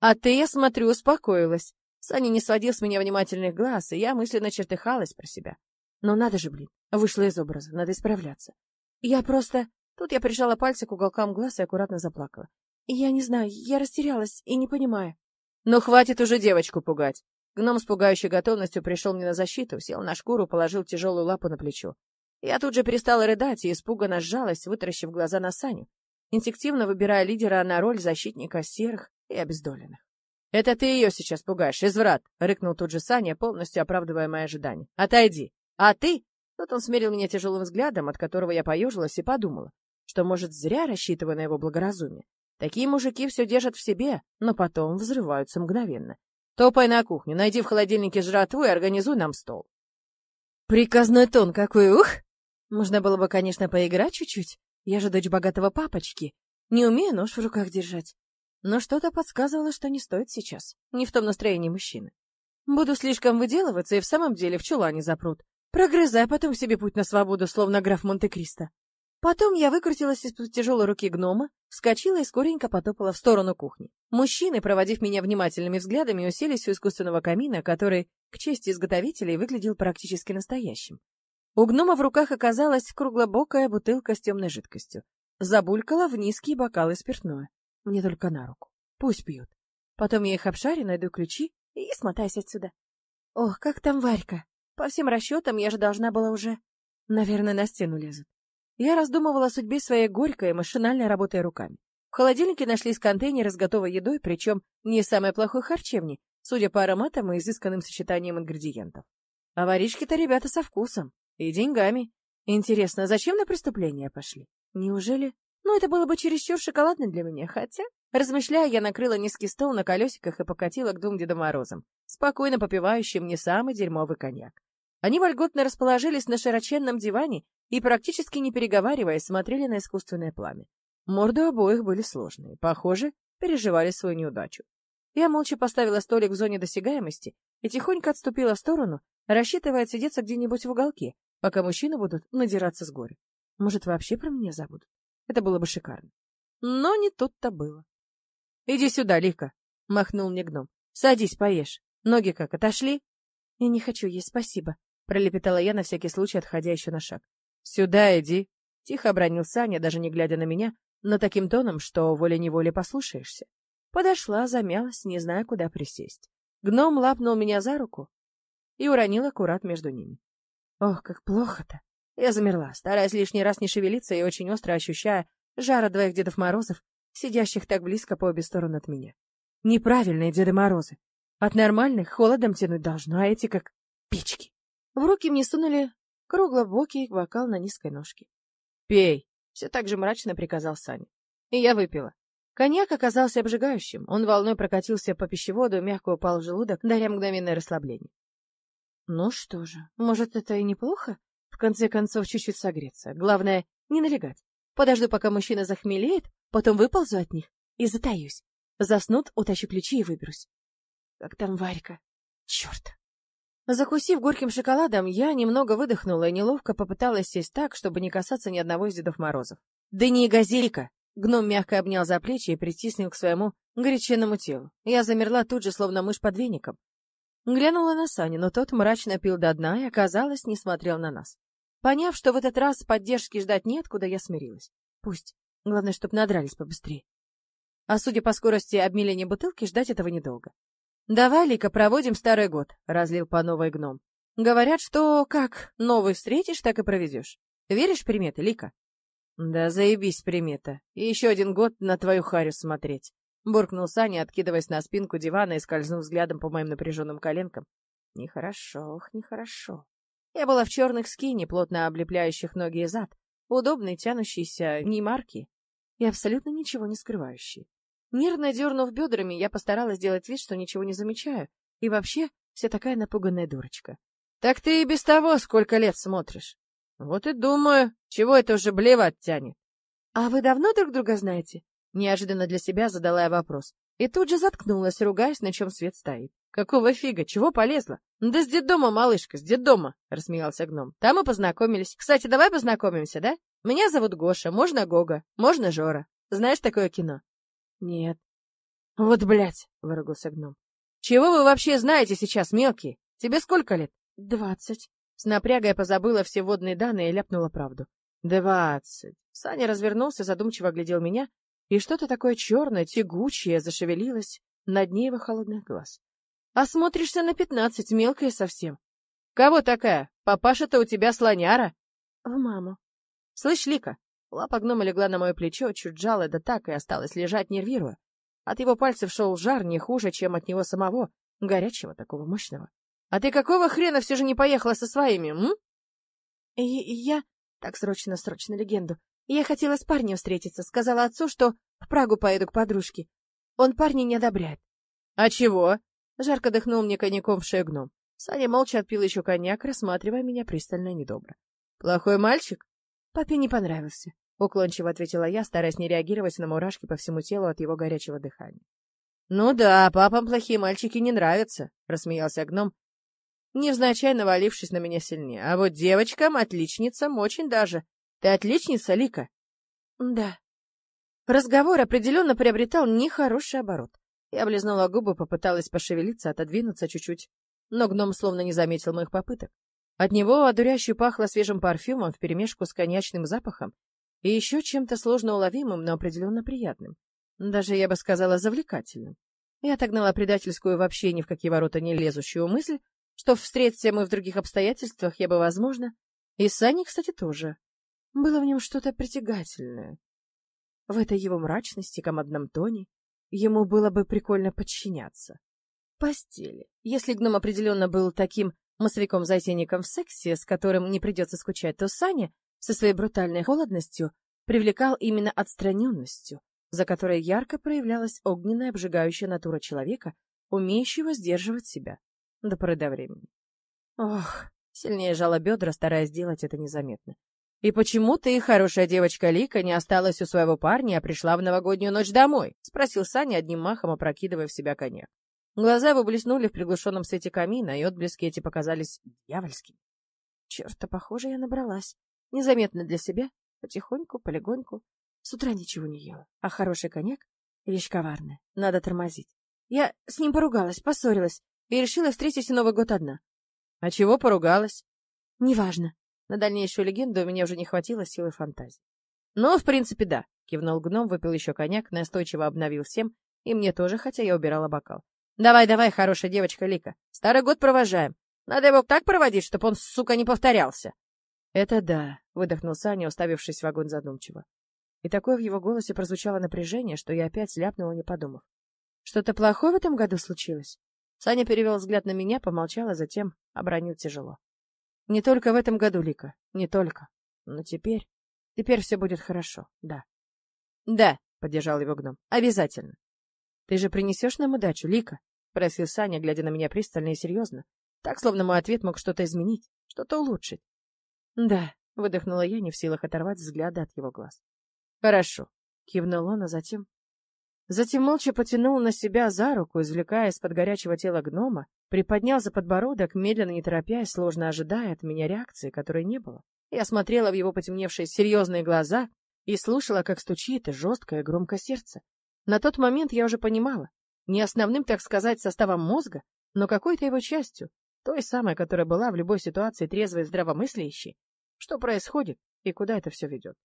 А ты, я смотрю, успокоилась. Саня не сводил с меня внимательных глаз, и я мысленно чертыхалась про себя. Но надо же, блин, вышла из образа, надо исправляться. Я просто... Тут я прижала пальцы к уголкам глаз и аккуратно заплакала. Я не знаю, я растерялась и не понимаю. Ну, хватит уже девочку пугать. Гном с пугающей готовностью пришел мне на защиту, сел на шкуру, положил тяжелую лапу на плечо. Я тут же перестала рыдать и испуганно сжалась, вытаращив глаза на Саню, инстинктивно выбирая лидера на роль защитника серых и обездоленных. «Это ты ее сейчас пугаешь, изврат!» — рыкнул тут же Саня, полностью оправдывая мои ожидания. «Отойди! А ты?» Тут он смерил меня тяжелым взглядом, от которого я поежилась и подумала, что, может, зря рассчитывая на его благоразумие. Такие мужики все держат в себе, но потом взрываются мгновенно. Топай на кухню, найди в холодильнике жратву и организуй нам стол. Приказной тон какой, ух! Можно было бы, конечно, поиграть чуть-чуть. Я же дочь богатого папочки. Не умею нож в руках держать. Но что-то подсказывало, что не стоит сейчас. Не в том настроении мужчины. Буду слишком выделываться и в самом деле в чулане запрут. Прогрызай потом себе путь на свободу, словно граф Монте-Кристо. Потом я выкрутилась из-под тяжелой руки гнома, вскочила и скоренько потопала в сторону кухни. Мужчины, проводив меня внимательными взглядами, уселись у искусственного камина, который, к чести изготовителей, выглядел практически настоящим. У гнома в руках оказалась круглобокая бутылка с темной жидкостью. Забулькала в низкие бокалы спиртное. Мне только на руку. Пусть пьют. Потом я их обшарю, найду ключи и смотаюсь отсюда. Ох, как там Варька! По всем расчетам, я же должна была уже... Наверное, на стену лезут. Я раздумывала о судьбе своей горькой, машинально работая руками. В холодильнике нашлись контейнеры с готовой едой, причем не самой плохой харчевни, судя по ароматам и изысканным сочетаниям ингредиентов. А воришки-то ребята со вкусом. И деньгами. Интересно, зачем на преступление пошли? Неужели... Ну, это было бы чересчур шоколадно для меня, хотя... Размышляя, я накрыла низкий стол на колесиках и покатила к двум Дедом Морозам, спокойно попивающим не самый дерьмовый коньяк. Они вольготно расположились на широченном диване и, практически не переговариваясь, смотрели на искусственное пламя. Морды обоих были сложные, похоже, переживали свою неудачу. Я молча поставила столик в зоне досягаемости и тихонько отступила в сторону, рассчитывая отсидеться где-нибудь в уголке, пока мужчины будут надираться с горя. Может, вообще про меня забудут? Это было бы шикарно. Но не тут-то было. — Иди сюда, Лика, — махнул мне гном. Садись, поешь. Ноги как, отошли? Я не хочу есть, спасибо, пролепетала я на всякий случай, отходя еще на шаг. Сюда иди, тихо обронил Саня, даже не глядя на меня, но таким тоном, что волей-неволей послушаешься. Подошла, замялась, не зная, куда присесть. Гном лапнул меня за руку и уронил аккурат между ними. Ох, как плохо-то! Я замерла, стараясь лишний раз не шевелиться и очень остро ощущая жара двоих Дедов Морозов, сидящих так близко по обе стороны от меня. Неправильные Деды Морозы. От нормальных холодом тянуть должно, а эти как печки. В руки мне сунули круглобокий бокал на низкой ножке. «Пей!» — все так же мрачно приказал Саня. И я выпила. Коньяк оказался обжигающим. Он волной прокатился по пищеводу, мягко упал в желудок, даря мгновенное расслабление. Ну что же, может, это и неплохо? В конце концов, чуть-чуть согреться. Главное, не налегать. Подожду, пока мужчина захмелеет, потом выползу от них и затаюсь. Заснут, утащу ключи и выберусь. Как там Варька? Черт! Закусив горьким шоколадом, я немного выдохнула и неловко попыталась сесть так, чтобы не касаться ни одного из Дедов Морозов. «Да не газелька!» Гном мягко обнял за плечи и притиснул к своему горяченному телу. Я замерла тут же, словно мышь под веником. Глянула на Саню, но тот мрачно пил до дна и, оказалось, не смотрел на нас. Поняв, что в этот раз поддержки ждать неоткуда, я смирилась. Пусть. Главное, чтобы надрались побыстрее. А судя по скорости обмеления бутылки, ждать этого недолго. «Давай, Лика, проводим старый год», — разлил по новой гном. «Говорят, что как новый встретишь, так и проведешь. Веришь в приметы, Лика?» «Да заебись примета. И еще один год на твою харю смотреть», — буркнул Саня, откидываясь на спинку дивана и скользнув взглядом по моим напряженным коленкам. «Нехорошо, ох, нехорошо». Я была в черных скине, плотно облепляющих ноги и зад, удобной, тянущейся, не марки и абсолютно ничего не скрывающей. Нервно дернув бедрами, я постаралась сделать вид, что ничего не замечаю, и вообще вся такая напуганная дурочка. — Так ты и без того сколько лет смотришь. — Вот и думаю, чего это уже блевать тянет. — А вы давно друг друга знаете? Неожиданно для себя задала я вопрос. И тут же заткнулась, ругаясь, на чем свет стоит. «Какого фига? Чего полезла?» «Да с детдома, малышка, с детдома!» — рассмеялся гном. «Там мы познакомились. Кстати, давай познакомимся, да? Меня зовут Гоша, можно Гога, можно Жора. Знаешь такое кино?» «Нет». «Вот блядь!» — выругался гном. «Чего вы вообще знаете сейчас, мелкие? Тебе сколько лет?» «Двадцать». С напрягой позабыла все водные данные и ляпнула правду. «Двадцать». Саня развернулся, задумчиво глядел меня, и что-то такое черное, тягучее зашевелилось на дне его холодных глаз. А смотришься на пятнадцать, мелкая совсем. Кого такая? Папаша-то у тебя слоняра? В маму. Слышь, Лика, лапа гнома легла на мое плечо, чуть жала, да так и осталась лежать, нервируя. От его пальцев шел жар не хуже, чем от него самого, горячего, такого мощного. А ты какого хрена все же не поехала со своими, м? И я... Так, срочно, срочно легенду. Я хотела с парнем встретиться, сказала отцу, что в Прагу поеду к подружке. Он парня не одобряет. — А чего? Жарко дыхнул мне коньяком в шею гном. Саня молча отпил еще коньяк, рассматривая меня пристально и недобро. «Плохой мальчик?» «Папе не понравился», — уклончиво ответила я, стараясь не реагировать на мурашки по всему телу от его горячего дыхания. «Ну да, папам плохие мальчики не нравятся», — рассмеялся гном, невзначай навалившись на меня сильнее. «А вот девочкам, отличницам, очень даже. Ты отличница, Лика?» «Да». Разговор определенно приобретал нехороший оборот. Я облизнула губы, попыталась пошевелиться, отодвинуться чуть-чуть, но гном словно не заметил моих попыток. От него одуряще пахло свежим парфюмом вперемешку с коньячным запахом и еще чем-то сложно уловимым, но определенно приятным. Даже, я бы сказала, завлекательным. Я отогнала предательскую вообще ни в какие ворота не лезущую мысль, что встреться мы в других обстоятельствах я бы, возможно, и Сани, кстати, тоже. Было в нем что-то притягательное. В этой его мрачности, командном тоне, ему было бы прикольно подчиняться. Постели. Если гном определенно был таким массовиком-затейником в сексе, с которым не придется скучать, то Саня со своей брутальной холодностью привлекал именно отстраненностью, за которой ярко проявлялась огненная обжигающая натура человека, умеющего сдерживать себя до поры до времени. Ох, сильнее жала бедра, стараясь сделать это незаметно. «И почему ты, хорошая девочка Лика, не осталась у своего парня, а пришла в новогоднюю ночь домой?» — спросил Саня, одним махом опрокидывая в себя коньяк. Глаза его блеснули в приглушенном свете камина, и отблески эти показались дьявольскими. Черт, а похоже, я набралась. Незаметно для себя, потихоньку, полегоньку. С утра ничего не ела, а хороший коньяк — вещь коварная, надо тормозить. Я с ним поругалась, поссорилась и решила встретить Новый год одна. А чего поругалась? Неважно. На дальнейшую легенду у меня уже не хватило силы фантазии. Ну, в принципе, да. Кивнул гном, выпил еще коньяк, настойчиво обновил всем, и мне тоже, хотя я убирала бокал. Давай, давай, хорошая девочка Лика. Старый год провожаем. Надо его так проводить, чтобы он, сука, не повторялся. Это да, выдохнул Саня, уставившись в огонь задумчиво. И такое в его голосе прозвучало напряжение, что я опять ляпнула, не подумав. Что-то плохое в этом году случилось? Саня перевел взгляд на меня, помолчал, а затем обронил тяжело. Не только в этом году, Лика, не только. Но теперь... Теперь все будет хорошо, да. Да, поддержал его гном. Обязательно. Ты же принесешь нам удачу, Лика? Просил Саня, глядя на меня пристально и серьезно. Так, словно мой ответ мог что-то изменить, что-то улучшить. Да, выдохнула я, не в силах оторвать взгляда от его глаз. Хорошо, кивнул он, а затем Затем молча потянул на себя за руку, извлекая из-под горячего тела гнома, приподнял за подбородок, медленно не торопясь, сложно ожидая от меня реакции, которой не было. Я смотрела в его потемневшие серьезные глаза и слушала, как стучит жесткое громкое сердце. На тот момент я уже понимала, не основным, так сказать, составом мозга, но какой-то его частью, той самой, которая была в любой ситуации трезвой и здравомыслящей, что происходит и куда это все ведет.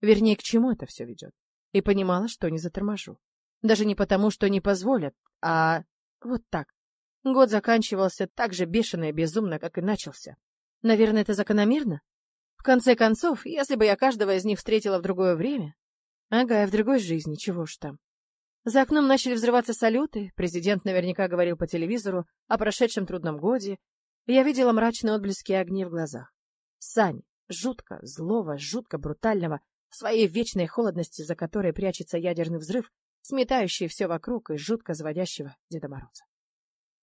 Вернее, к чему это все ведет. И понимала, что не заторможу. Даже не потому, что не позволят, а вот так. Год заканчивался так же бешено и безумно, как и начался. Наверное, это закономерно? В конце концов, если бы я каждого из них встретила в другое время... Ага, и в другой жизни, чего уж там. За окном начали взрываться салюты, президент наверняка говорил по телевизору о прошедшем трудном годе, и я видела мрачные отблески огней в глазах. Сань, жутко, злого, жутко брутального, в своей вечной холодности, за которой прячется ядерный взрыв, сметающий все вокруг и жутко заводящего Деда Мороза.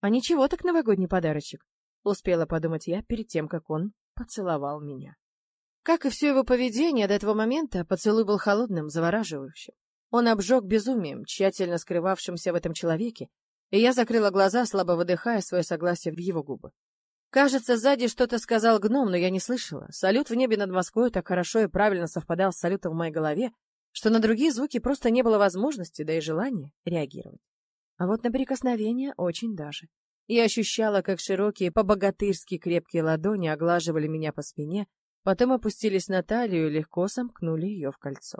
А ничего так новогодний подарочек, успела подумать я перед тем, как он поцеловал меня. Как и все его поведение до этого момента, поцелуй был холодным, завораживающим. Он обжег безумием, тщательно скрывавшимся в этом человеке, и я закрыла глаза, слабо выдыхая свое согласие в его губы. Кажется, сзади что-то сказал гном, но я не слышала. Салют в небе над Москвой так хорошо и правильно совпадал с салютом в моей голове, что на другие звуки просто не было возможности, да и желания реагировать. А вот на прикосновение очень даже. Я ощущала, как широкие, по-богатырски крепкие ладони оглаживали меня по спине, потом опустились на талию и легко сомкнули ее в кольцо.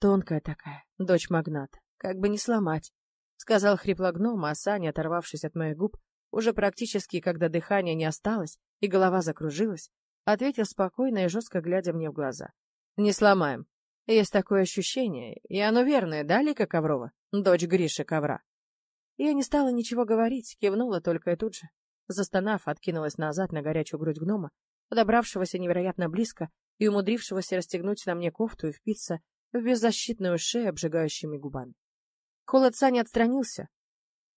Тонкая такая, дочь магната, как бы не сломать, — сказал хрипло гном, а Саня, оторвавшись от моих губ, уже практически, когда дыхания не осталось и голова закружилась, ответил спокойно и жестко глядя мне в глаза. — Не сломаем. Есть такое ощущение, и оно верное, да, Лика Коврова, дочь Гриши Ковра? Я не стала ничего говорить, кивнула только и тут же. Застонав, откинулась назад на горячую грудь гнома, подобравшегося невероятно близко и умудрившегося расстегнуть на мне кофту и впиться в беззащитную шею обжигающими губами. Холод Сани отстранился,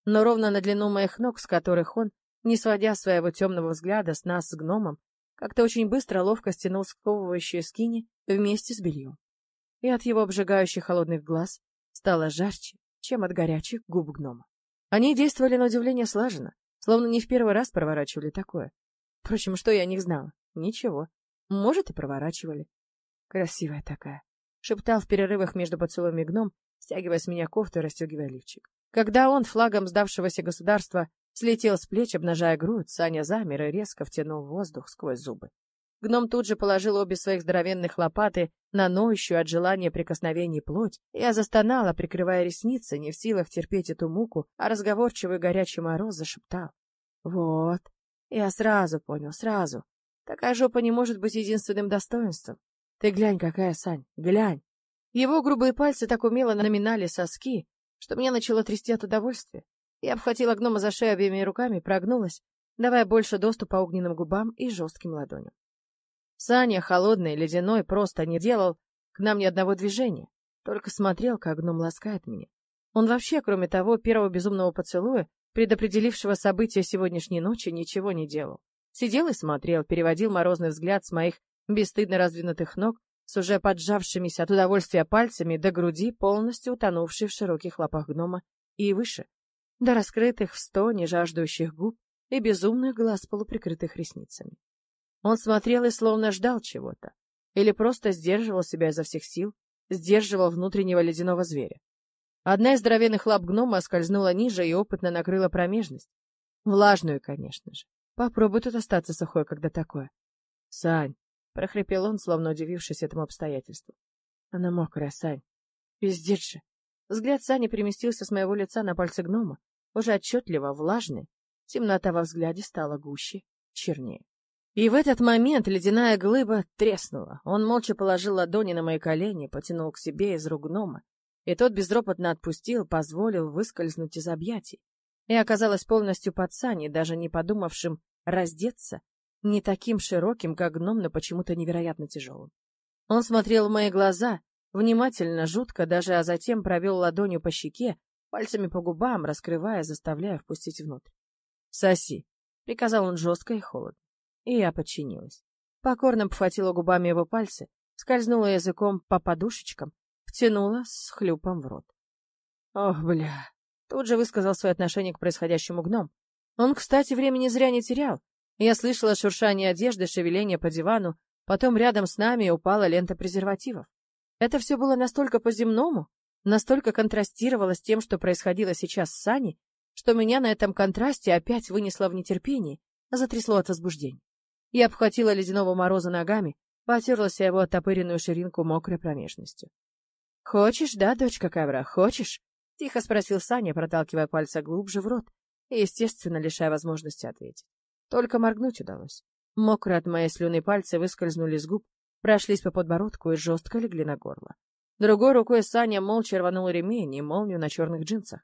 но ровно на длину моих ног, с которых он, не сводя своего темного взгляда с нас с гномом, как-то очень быстро ловко стянул сковывающие скини вместе с бельем и от его обжигающих холодных глаз стало жарче, чем от горячих губ гнома. Они действовали на удивление слаженно, словно не в первый раз проворачивали такое. Впрочем, что я о них знала? Ничего. Может, и проворачивали. Красивая такая. Шептал в перерывах между поцелуями гном, стягивая с меня кофту и расстегивая лифчик. Когда он, флагом сдавшегося государства, слетел с плеч, обнажая грудь, Саня замер и резко втянул воздух сквозь зубы. Гном тут же положил обе своих здоровенных лопаты на ноющую от желания прикосновений плоть. Я застонала, прикрывая ресницы, не в силах терпеть эту муку, а разговорчивый горячий мороз зашептал. Вот. Я сразу понял, сразу. Такая жопа не может быть единственным достоинством. Ты глянь, какая, Сань, глянь. Его грубые пальцы так умело наминали соски, что меня начало трясти от удовольствия. Я обхватила гнома за шею обеими руками, прогнулась, давая больше доступа огненным губам и жестким ладоням. Саня, холодный, ледяной, просто не делал к нам ни одного движения, только смотрел, как гном ласкает меня. Он вообще, кроме того первого безумного поцелуя, предопределившего события сегодняшней ночи, ничего не делал. Сидел и смотрел, переводил морозный взгляд с моих бесстыдно раздвинутых ног с уже поджавшимися от удовольствия пальцами до груди, полностью утонувшей в широких лапах гнома, и выше, до раскрытых в стоне жаждущих губ и безумных глаз полуприкрытых ресницами. Он смотрел и словно ждал чего-то. Или просто сдерживал себя изо всех сил, сдерживал внутреннего ледяного зверя. Одна из здоровенных лап гнома скользнула ниже и опытно накрыла промежность. Влажную, конечно же. Попробуй тут остаться сухой, когда такое. — Сань, — прохрипел он, словно удивившись этому обстоятельству. — Она мокрая, Сань. Пиздец же. Взгляд Сани переместился с моего лица на пальцы гнома, уже отчетливо, влажный. Темнота во взгляде стала гуще, чернее. И в этот момент ледяная глыба треснула. Он молча положил ладони на мои колени, потянул к себе из рук гнома, и тот безропотно отпустил, позволил выскользнуть из объятий. И оказалось полностью под сани, даже не подумавшим раздеться, не таким широким, как гном, но почему-то невероятно тяжелым. Он смотрел в мои глаза, внимательно, жутко, даже, а затем провел ладонью по щеке, пальцами по губам, раскрывая, заставляя впустить внутрь. «Соси», — приказал он жестко и холодно. И я подчинилась. Покорно обхватила губами его пальцы, скользнула языком по подушечкам, втянула с хлюпом в рот. «Ох, бля!» Тут же высказал свое отношение к происходящему гном. Он, кстати, времени зря не терял. Я слышала шуршание одежды, шевеление по дивану, потом рядом с нами упала лента презервативов. Это все было настолько по-земному, настолько контрастировало с тем, что происходило сейчас с Саней, что меня на этом контрасте опять вынесло в нетерпение, затрясло от возбуждения. Я обхватила ледяного мороза ногами, потерлась его оттопыренную ширинку мокрой промежностью. — Хочешь, да, дочка ковра, хочешь? — тихо спросил Саня, проталкивая пальцы глубже в рот и, естественно, лишая возможности ответить. Только моргнуть удалось. Мокрые от моей слюны пальцы выскользнули с губ, прошлись по подбородку и жестко легли на горло. Другой рукой Саня молча рванул ремень и молнию на черных джинсах.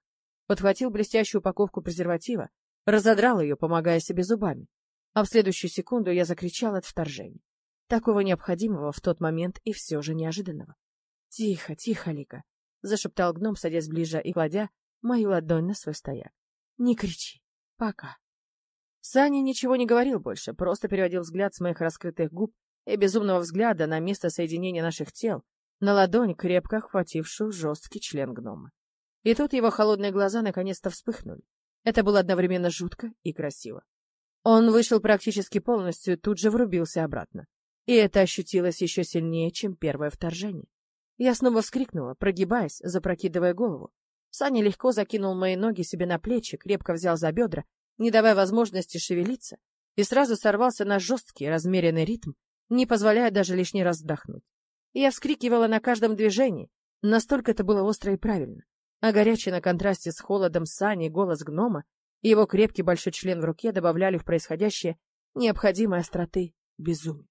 Подхватил блестящую упаковку презерватива, разодрал ее, помогая себе зубами. А в следующую секунду я закричал от вторжения. Такого необходимого в тот момент и все же неожиданного. — Тихо, тихо, Лика, — зашептал гном, садясь ближе и кладя мою ладонь на свой стояк. — Не кричи. Пока. Саня ничего не говорил больше, просто переводил взгляд с моих раскрытых губ и безумного взгляда на место соединения наших тел, на ладонь, крепко охватившую жесткий член гнома. И тут его холодные глаза наконец-то вспыхнули. Это было одновременно жутко и красиво. Он вышел практически полностью и тут же врубился обратно. И это ощутилось еще сильнее, чем первое вторжение. Я снова вскрикнула, прогибаясь, запрокидывая голову. Саня легко закинул мои ноги себе на плечи, крепко взял за бедра, не давая возможности шевелиться, и сразу сорвался на жесткий, размеренный ритм, не позволяя даже лишний раз вдохнуть. Я вскрикивала на каждом движении, настолько это было остро и правильно. А горячий на контрасте с холодом Сани голос гнома и его крепкий большой член в руке добавляли в происходящее необходимой остроты безумия.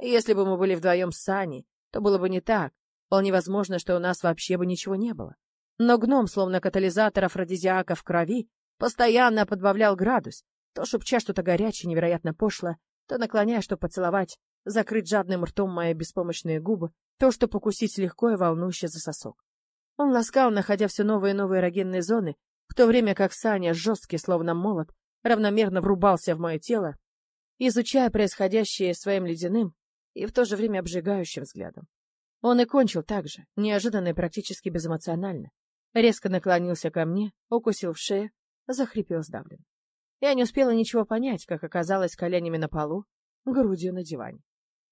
Если бы мы были вдвоем с Саней, то было бы не так. Вполне возможно, что у нас вообще бы ничего не было. Но гном, словно катализатор афродизиака в крови, постоянно подбавлял градус, то шепча что-то горячее, невероятно пошло, то наклоняя, чтобы поцеловать, закрыть жадным ртом мои беспомощные губы, то, что покусить легко и волнующе за сосок. Он ласкал, находя все новые и новые эрогенные зоны, в то время как Саня, жесткий, словно молот, равномерно врубался в мое тело, изучая происходящее своим ледяным и в то же время обжигающим взглядом. Он и кончил так же, неожиданно и практически безэмоционально. Резко наклонился ко мне, укусил в шею, захрипел сдавленно. Я не успела ничего понять, как оказалась коленями на полу, грудью на диване.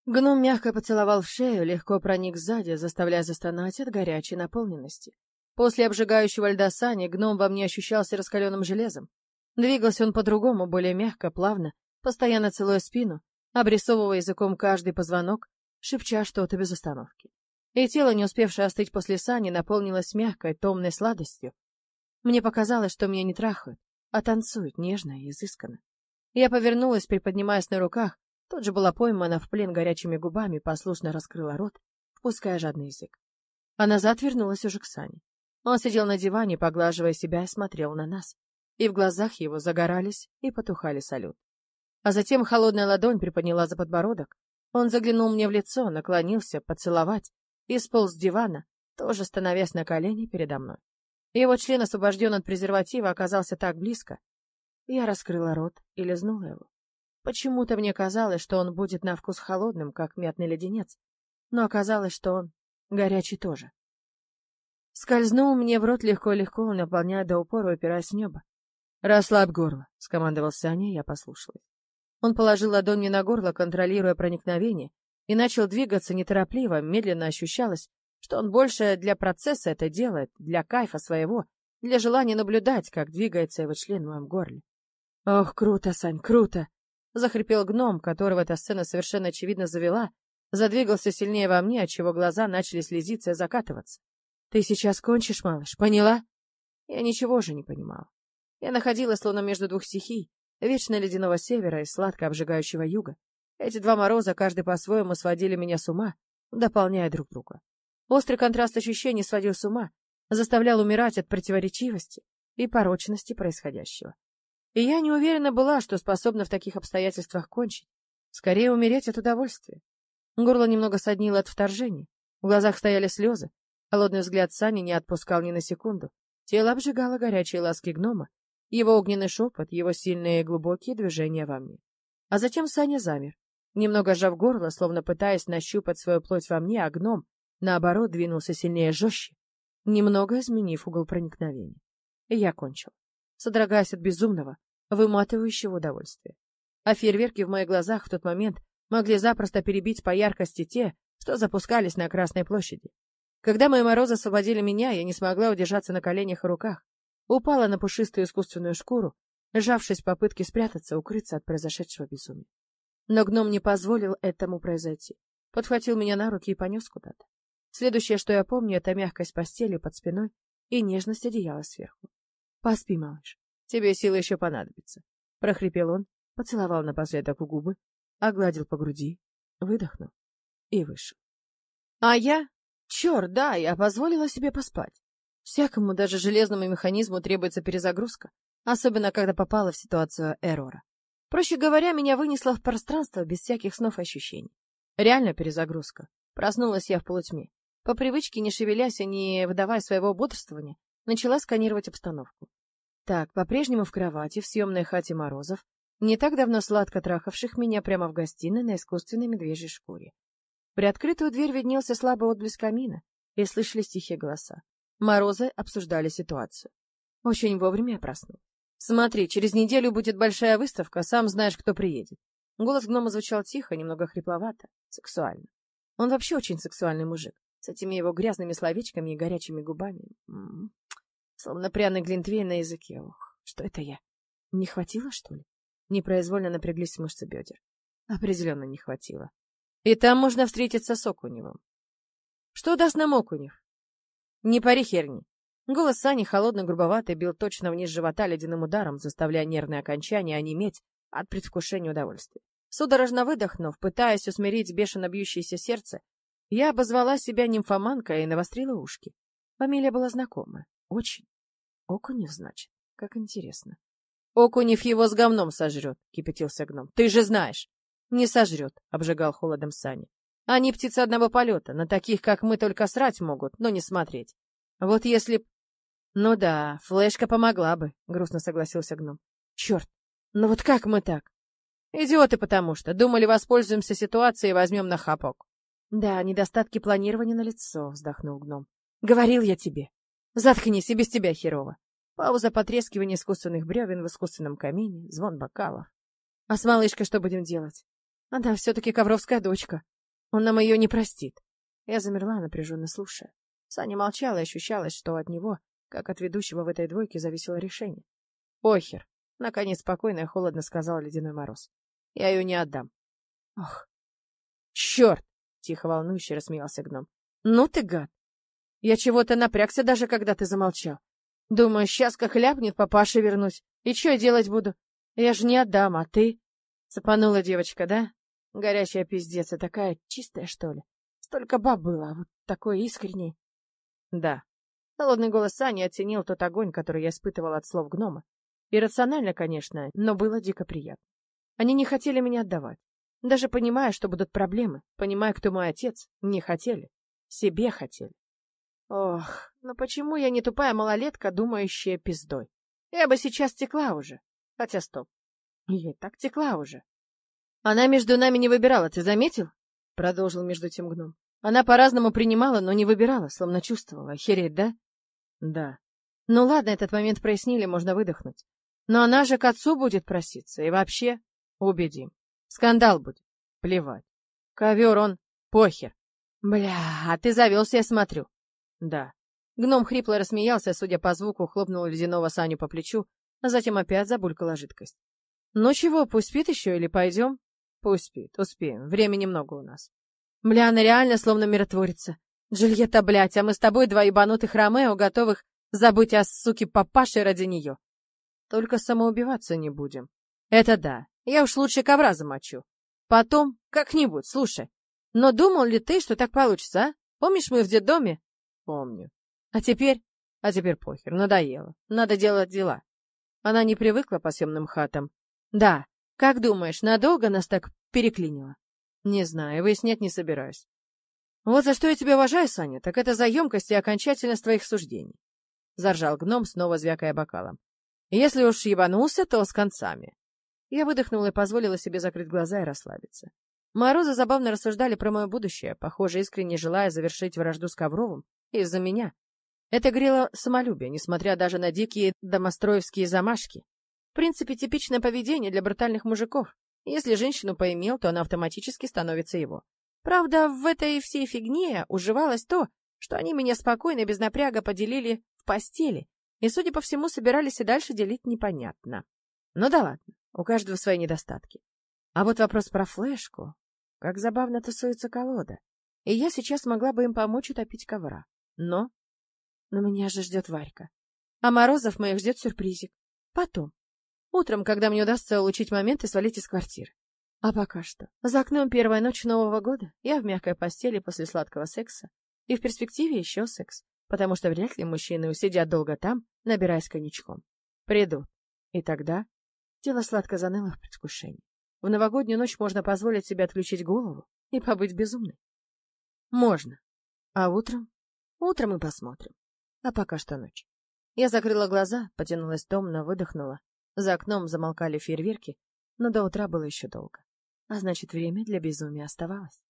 Гном мягко поцеловал в шею, легко проник сзади, заставляя застонать от горячей наполненности. После обжигающего льда сани гном во мне ощущался раскаленным железом. Двигался он по-другому, более мягко, плавно, постоянно целуя спину, обрисовывая языком каждый позвонок, шепча что-то без остановки. И тело, не успевшее остыть после сани, наполнилось мягкой, томной сладостью. Мне показалось, что меня не трахают, а танцуют нежно и изысканно. Я повернулась, приподнимаясь на руках, Тут же была поймана в плен горячими губами, послушно раскрыла рот, впуская жадный язык. А назад вернулась уже к Сане. Он сидел на диване, поглаживая себя, и смотрел на нас. И в глазах его загорались и потухали салют. А затем холодная ладонь приподняла за подбородок. Он заглянул мне в лицо, наклонился поцеловать и сполз с дивана, тоже становясь на колени передо мной. Его член, освобожден от презерватива, оказался так близко. Я раскрыла рот и лизнула его. Почему-то мне казалось, что он будет на вкус холодным, как мятный леденец, но оказалось, что он горячий тоже. Скользнул мне в рот легко-легко, наполняя до упора, упираясь в небо. «Расслабь горло», — скомандовал Саня, я послушалась. Он положил ладонь мне на горло, контролируя проникновение, и начал двигаться неторопливо, медленно ощущалось, что он больше для процесса это делает, для кайфа своего, для желания наблюдать, как двигается его член в моем горле. «Ох, круто, Сань, круто!» — захрипел гном, которого эта сцена совершенно очевидно завела, задвигался сильнее во мне, отчего глаза начали слезиться и закатываться. «Ты сейчас кончишь, малыш, поняла?» Я ничего же не понимала. Я находилась словно между двух стихий, вечно ледяного севера и сладко обжигающего юга. Эти два мороза, каждый по-своему, сводили меня с ума, дополняя друг друга. Острый контраст ощущений сводил с ума, заставлял умирать от противоречивости и порочности происходящего. И я не уверена была, что способна в таких обстоятельствах кончить. Скорее умереть от удовольствия. Горло немного соднило от вторжения. В глазах стояли слезы. Холодный взгляд Сани не отпускал ни на секунду. Тело обжигало горячие ласки гнома. Его огненный шепот, его сильные и глубокие движения во мне. А затем Саня замер, немного сжав горло, словно пытаясь нащупать свою плоть во мне, а гном, наоборот, двинулся сильнее жестче, немного изменив угол проникновения. И я кончил, содрогаясь от безумного, выматывающего удовольствия. А фейерверки в моих глазах в тот момент могли запросто перебить по яркости те, что запускались на Красной площади. Когда мои морозы освободили меня, я не смогла удержаться на коленях и руках. Упала на пушистую искусственную шкуру, сжавшись в попытке спрятаться, укрыться от произошедшего безумия. Но гном не позволил этому произойти. Подхватил меня на руки и понес куда-то. Следующее, что я помню, это мягкость постели под спиной и нежность одеяла сверху. «Поспи, малыш, тебе силы еще понадобятся», — прохрипел он, поцеловал напоследок у губы, огладил по груди, выдохнул и вышел. А я Черт, да, я позволила себе поспать. Всякому, даже железному механизму требуется перезагрузка, особенно когда попала в ситуацию эррора. Проще говоря, меня вынесло в пространство без всяких снов и ощущений. Реально перезагрузка. Проснулась я в полутьме. По привычке, не шевелясь и не выдавая своего бодрствования, начала сканировать обстановку. Так, по-прежнему в кровати, в съемной хате Морозов, не так давно сладко трахавших меня прямо в гостиной на искусственной медвежьей шкуре. Приоткрытую дверь виднелся слабый отблеск камина, и слышались тихие голоса. Морозы обсуждали ситуацию. Очень вовремя я проснул. «Смотри, через неделю будет большая выставка, сам знаешь, кто приедет». Голос гнома звучал тихо, немного хрипловато, сексуально. Он вообще очень сексуальный мужик, с этими его грязными словечками и горячими губами. М -м -м. Словно пряный глинтвейн на языке. Ох, что это я? Не хватило, что ли? Непроизвольно напряглись мышцы бедер. Определенно не хватило. И там можно встретиться с Окуневым. Что даст нам Окунев? Не пари херни. Голос Сани, холодно грубоватый, бил точно вниз живота ледяным ударом, заставляя нервные окончания онеметь от предвкушения удовольствия. Судорожно выдохнув, пытаясь усмирить бешено бьющееся сердце, я обозвала себя нимфоманкой и навострила ушки. Фамилия была знакомая. Очень. Окунев, значит. Как интересно. Окунев его с говном сожрет, кипятился гном. Ты же знаешь. Не сожрет, обжигал холодом Сани. Они птицы одного полета, на таких, как мы, только срать могут, но не смотреть. Вот если. Ну да, флешка помогла бы, грустно согласился гном. Черт, ну вот как мы так? Идиоты потому что. Думали, воспользуемся ситуацией и возьмем на хапок. Да, недостатки планирования на лицо, вздохнул гном. Говорил я тебе. Заткнись, и без тебя херово. Пауза потрескивания искусственных бревен в искусственном камине, звон бокалов. А с малышкой что будем делать? Она все-таки ковровская дочка. Он нам ее не простит. Я замерла, напряженно слушая. Саня молчала и ощущалось, что от него, как от ведущего в этой двойке, зависело решение. «Похер!» — наконец спокойно и холодно сказал Ледяной Мороз. «Я ее не отдам». «Ох!» «Черт!» — тихо волнующе рассмеялся гном. «Ну ты гад! Я чего-то напрягся даже, когда ты замолчал. Думаю, сейчас как ляпнет, папаше вернусь. И что я делать буду? Я же не отдам, а ты...» Цепанула девочка, да? Горячая пиздец, и такая чистая, что ли? Столько баб было, а вот такой искренний. Да. Холодный голос Сани оценил тот огонь, который я испытывал от слов гнома. Иррационально, конечно, но было дико приятно. Они не хотели меня отдавать. Даже понимая, что будут проблемы, понимая, кто мой отец, не хотели. Себе хотели. Ох, ну почему я не тупая малолетка, думающая пиздой? Я бы сейчас текла уже. Хотя стоп. Я так текла уже. Она между нами не выбирала, ты заметил? Продолжил между тем гном. Она по-разному принимала, но не выбирала, словно чувствовала. Охереть, да? Да. Ну ладно, этот момент прояснили, можно выдохнуть. Но она же к отцу будет проситься. И вообще, убедим. Скандал будет. Плевать. Ковер он, похер. Бля, а ты завелся, я смотрю. Да. Гном хрипло рассмеялся, судя по звуку, хлопнул ледяного Саню по плечу, а затем опять забулькала жидкость. Ну чего, пусть спит еще или пойдем? Пусть спит, успеем, времени много у нас. Бля, она реально словно миротворится. Джульетта, блядь, а мы с тобой два ебанутых Ромео, готовых забыть о суке папаше ради нее. Только самоубиваться не будем. Это да, я уж лучше ковра замочу. Потом, как-нибудь, слушай. Но думал ли ты, что так получится, а? Помнишь, мы в детдоме? Помню. А теперь? А теперь похер, надоело. Надо делать дела. Она не привыкла по съемным хатам. Да, как думаешь, надолго нас так переклинило? Не знаю, выяснять не собираюсь. Вот за что я тебя уважаю, Саня, так это за емкость и окончательность твоих суждений. Заржал гном, снова звякая бокалом. Если уж ебанулся, то с концами. Я выдохнула и позволила себе закрыть глаза и расслабиться. Морозы забавно рассуждали про мое будущее, похоже, искренне желая завершить вражду с Ковровым из-за меня. Это грело самолюбие, несмотря даже на дикие домостроевские замашки. В принципе, типичное поведение для брутальных мужиков. Если женщину поимел, то она автоматически становится его. Правда, в этой всей фигне уживалось то, что они меня спокойно без напряга поделили в постели, и, судя по всему, собирались и дальше делить непонятно. Ну да ладно, у каждого свои недостатки. А вот вопрос про флешку. Как забавно тусуется колода. И я сейчас могла бы им помочь утопить ковра. Но... Но меня же ждет Варька. А Морозов моих ждет сюрпризик. Потом. Утром, когда мне удастся улучшить момент и свалить из квартиры. А пока что. За окном первая ночь Нового года, я в мягкой постели после сладкого секса. И в перспективе еще секс, потому что вряд ли мужчины усидят долго там, набираясь коньячком. Придут. И тогда тело сладко заныло в предвкушении. В новогоднюю ночь можно позволить себе отключить голову и побыть безумной. Можно. А утром? Утром мы посмотрим. А пока что ночь. Я закрыла глаза, потянулась томно, выдохнула. За окном замолкали фейерверки, но до утра было еще долго. А значит, время для безумия оставалось.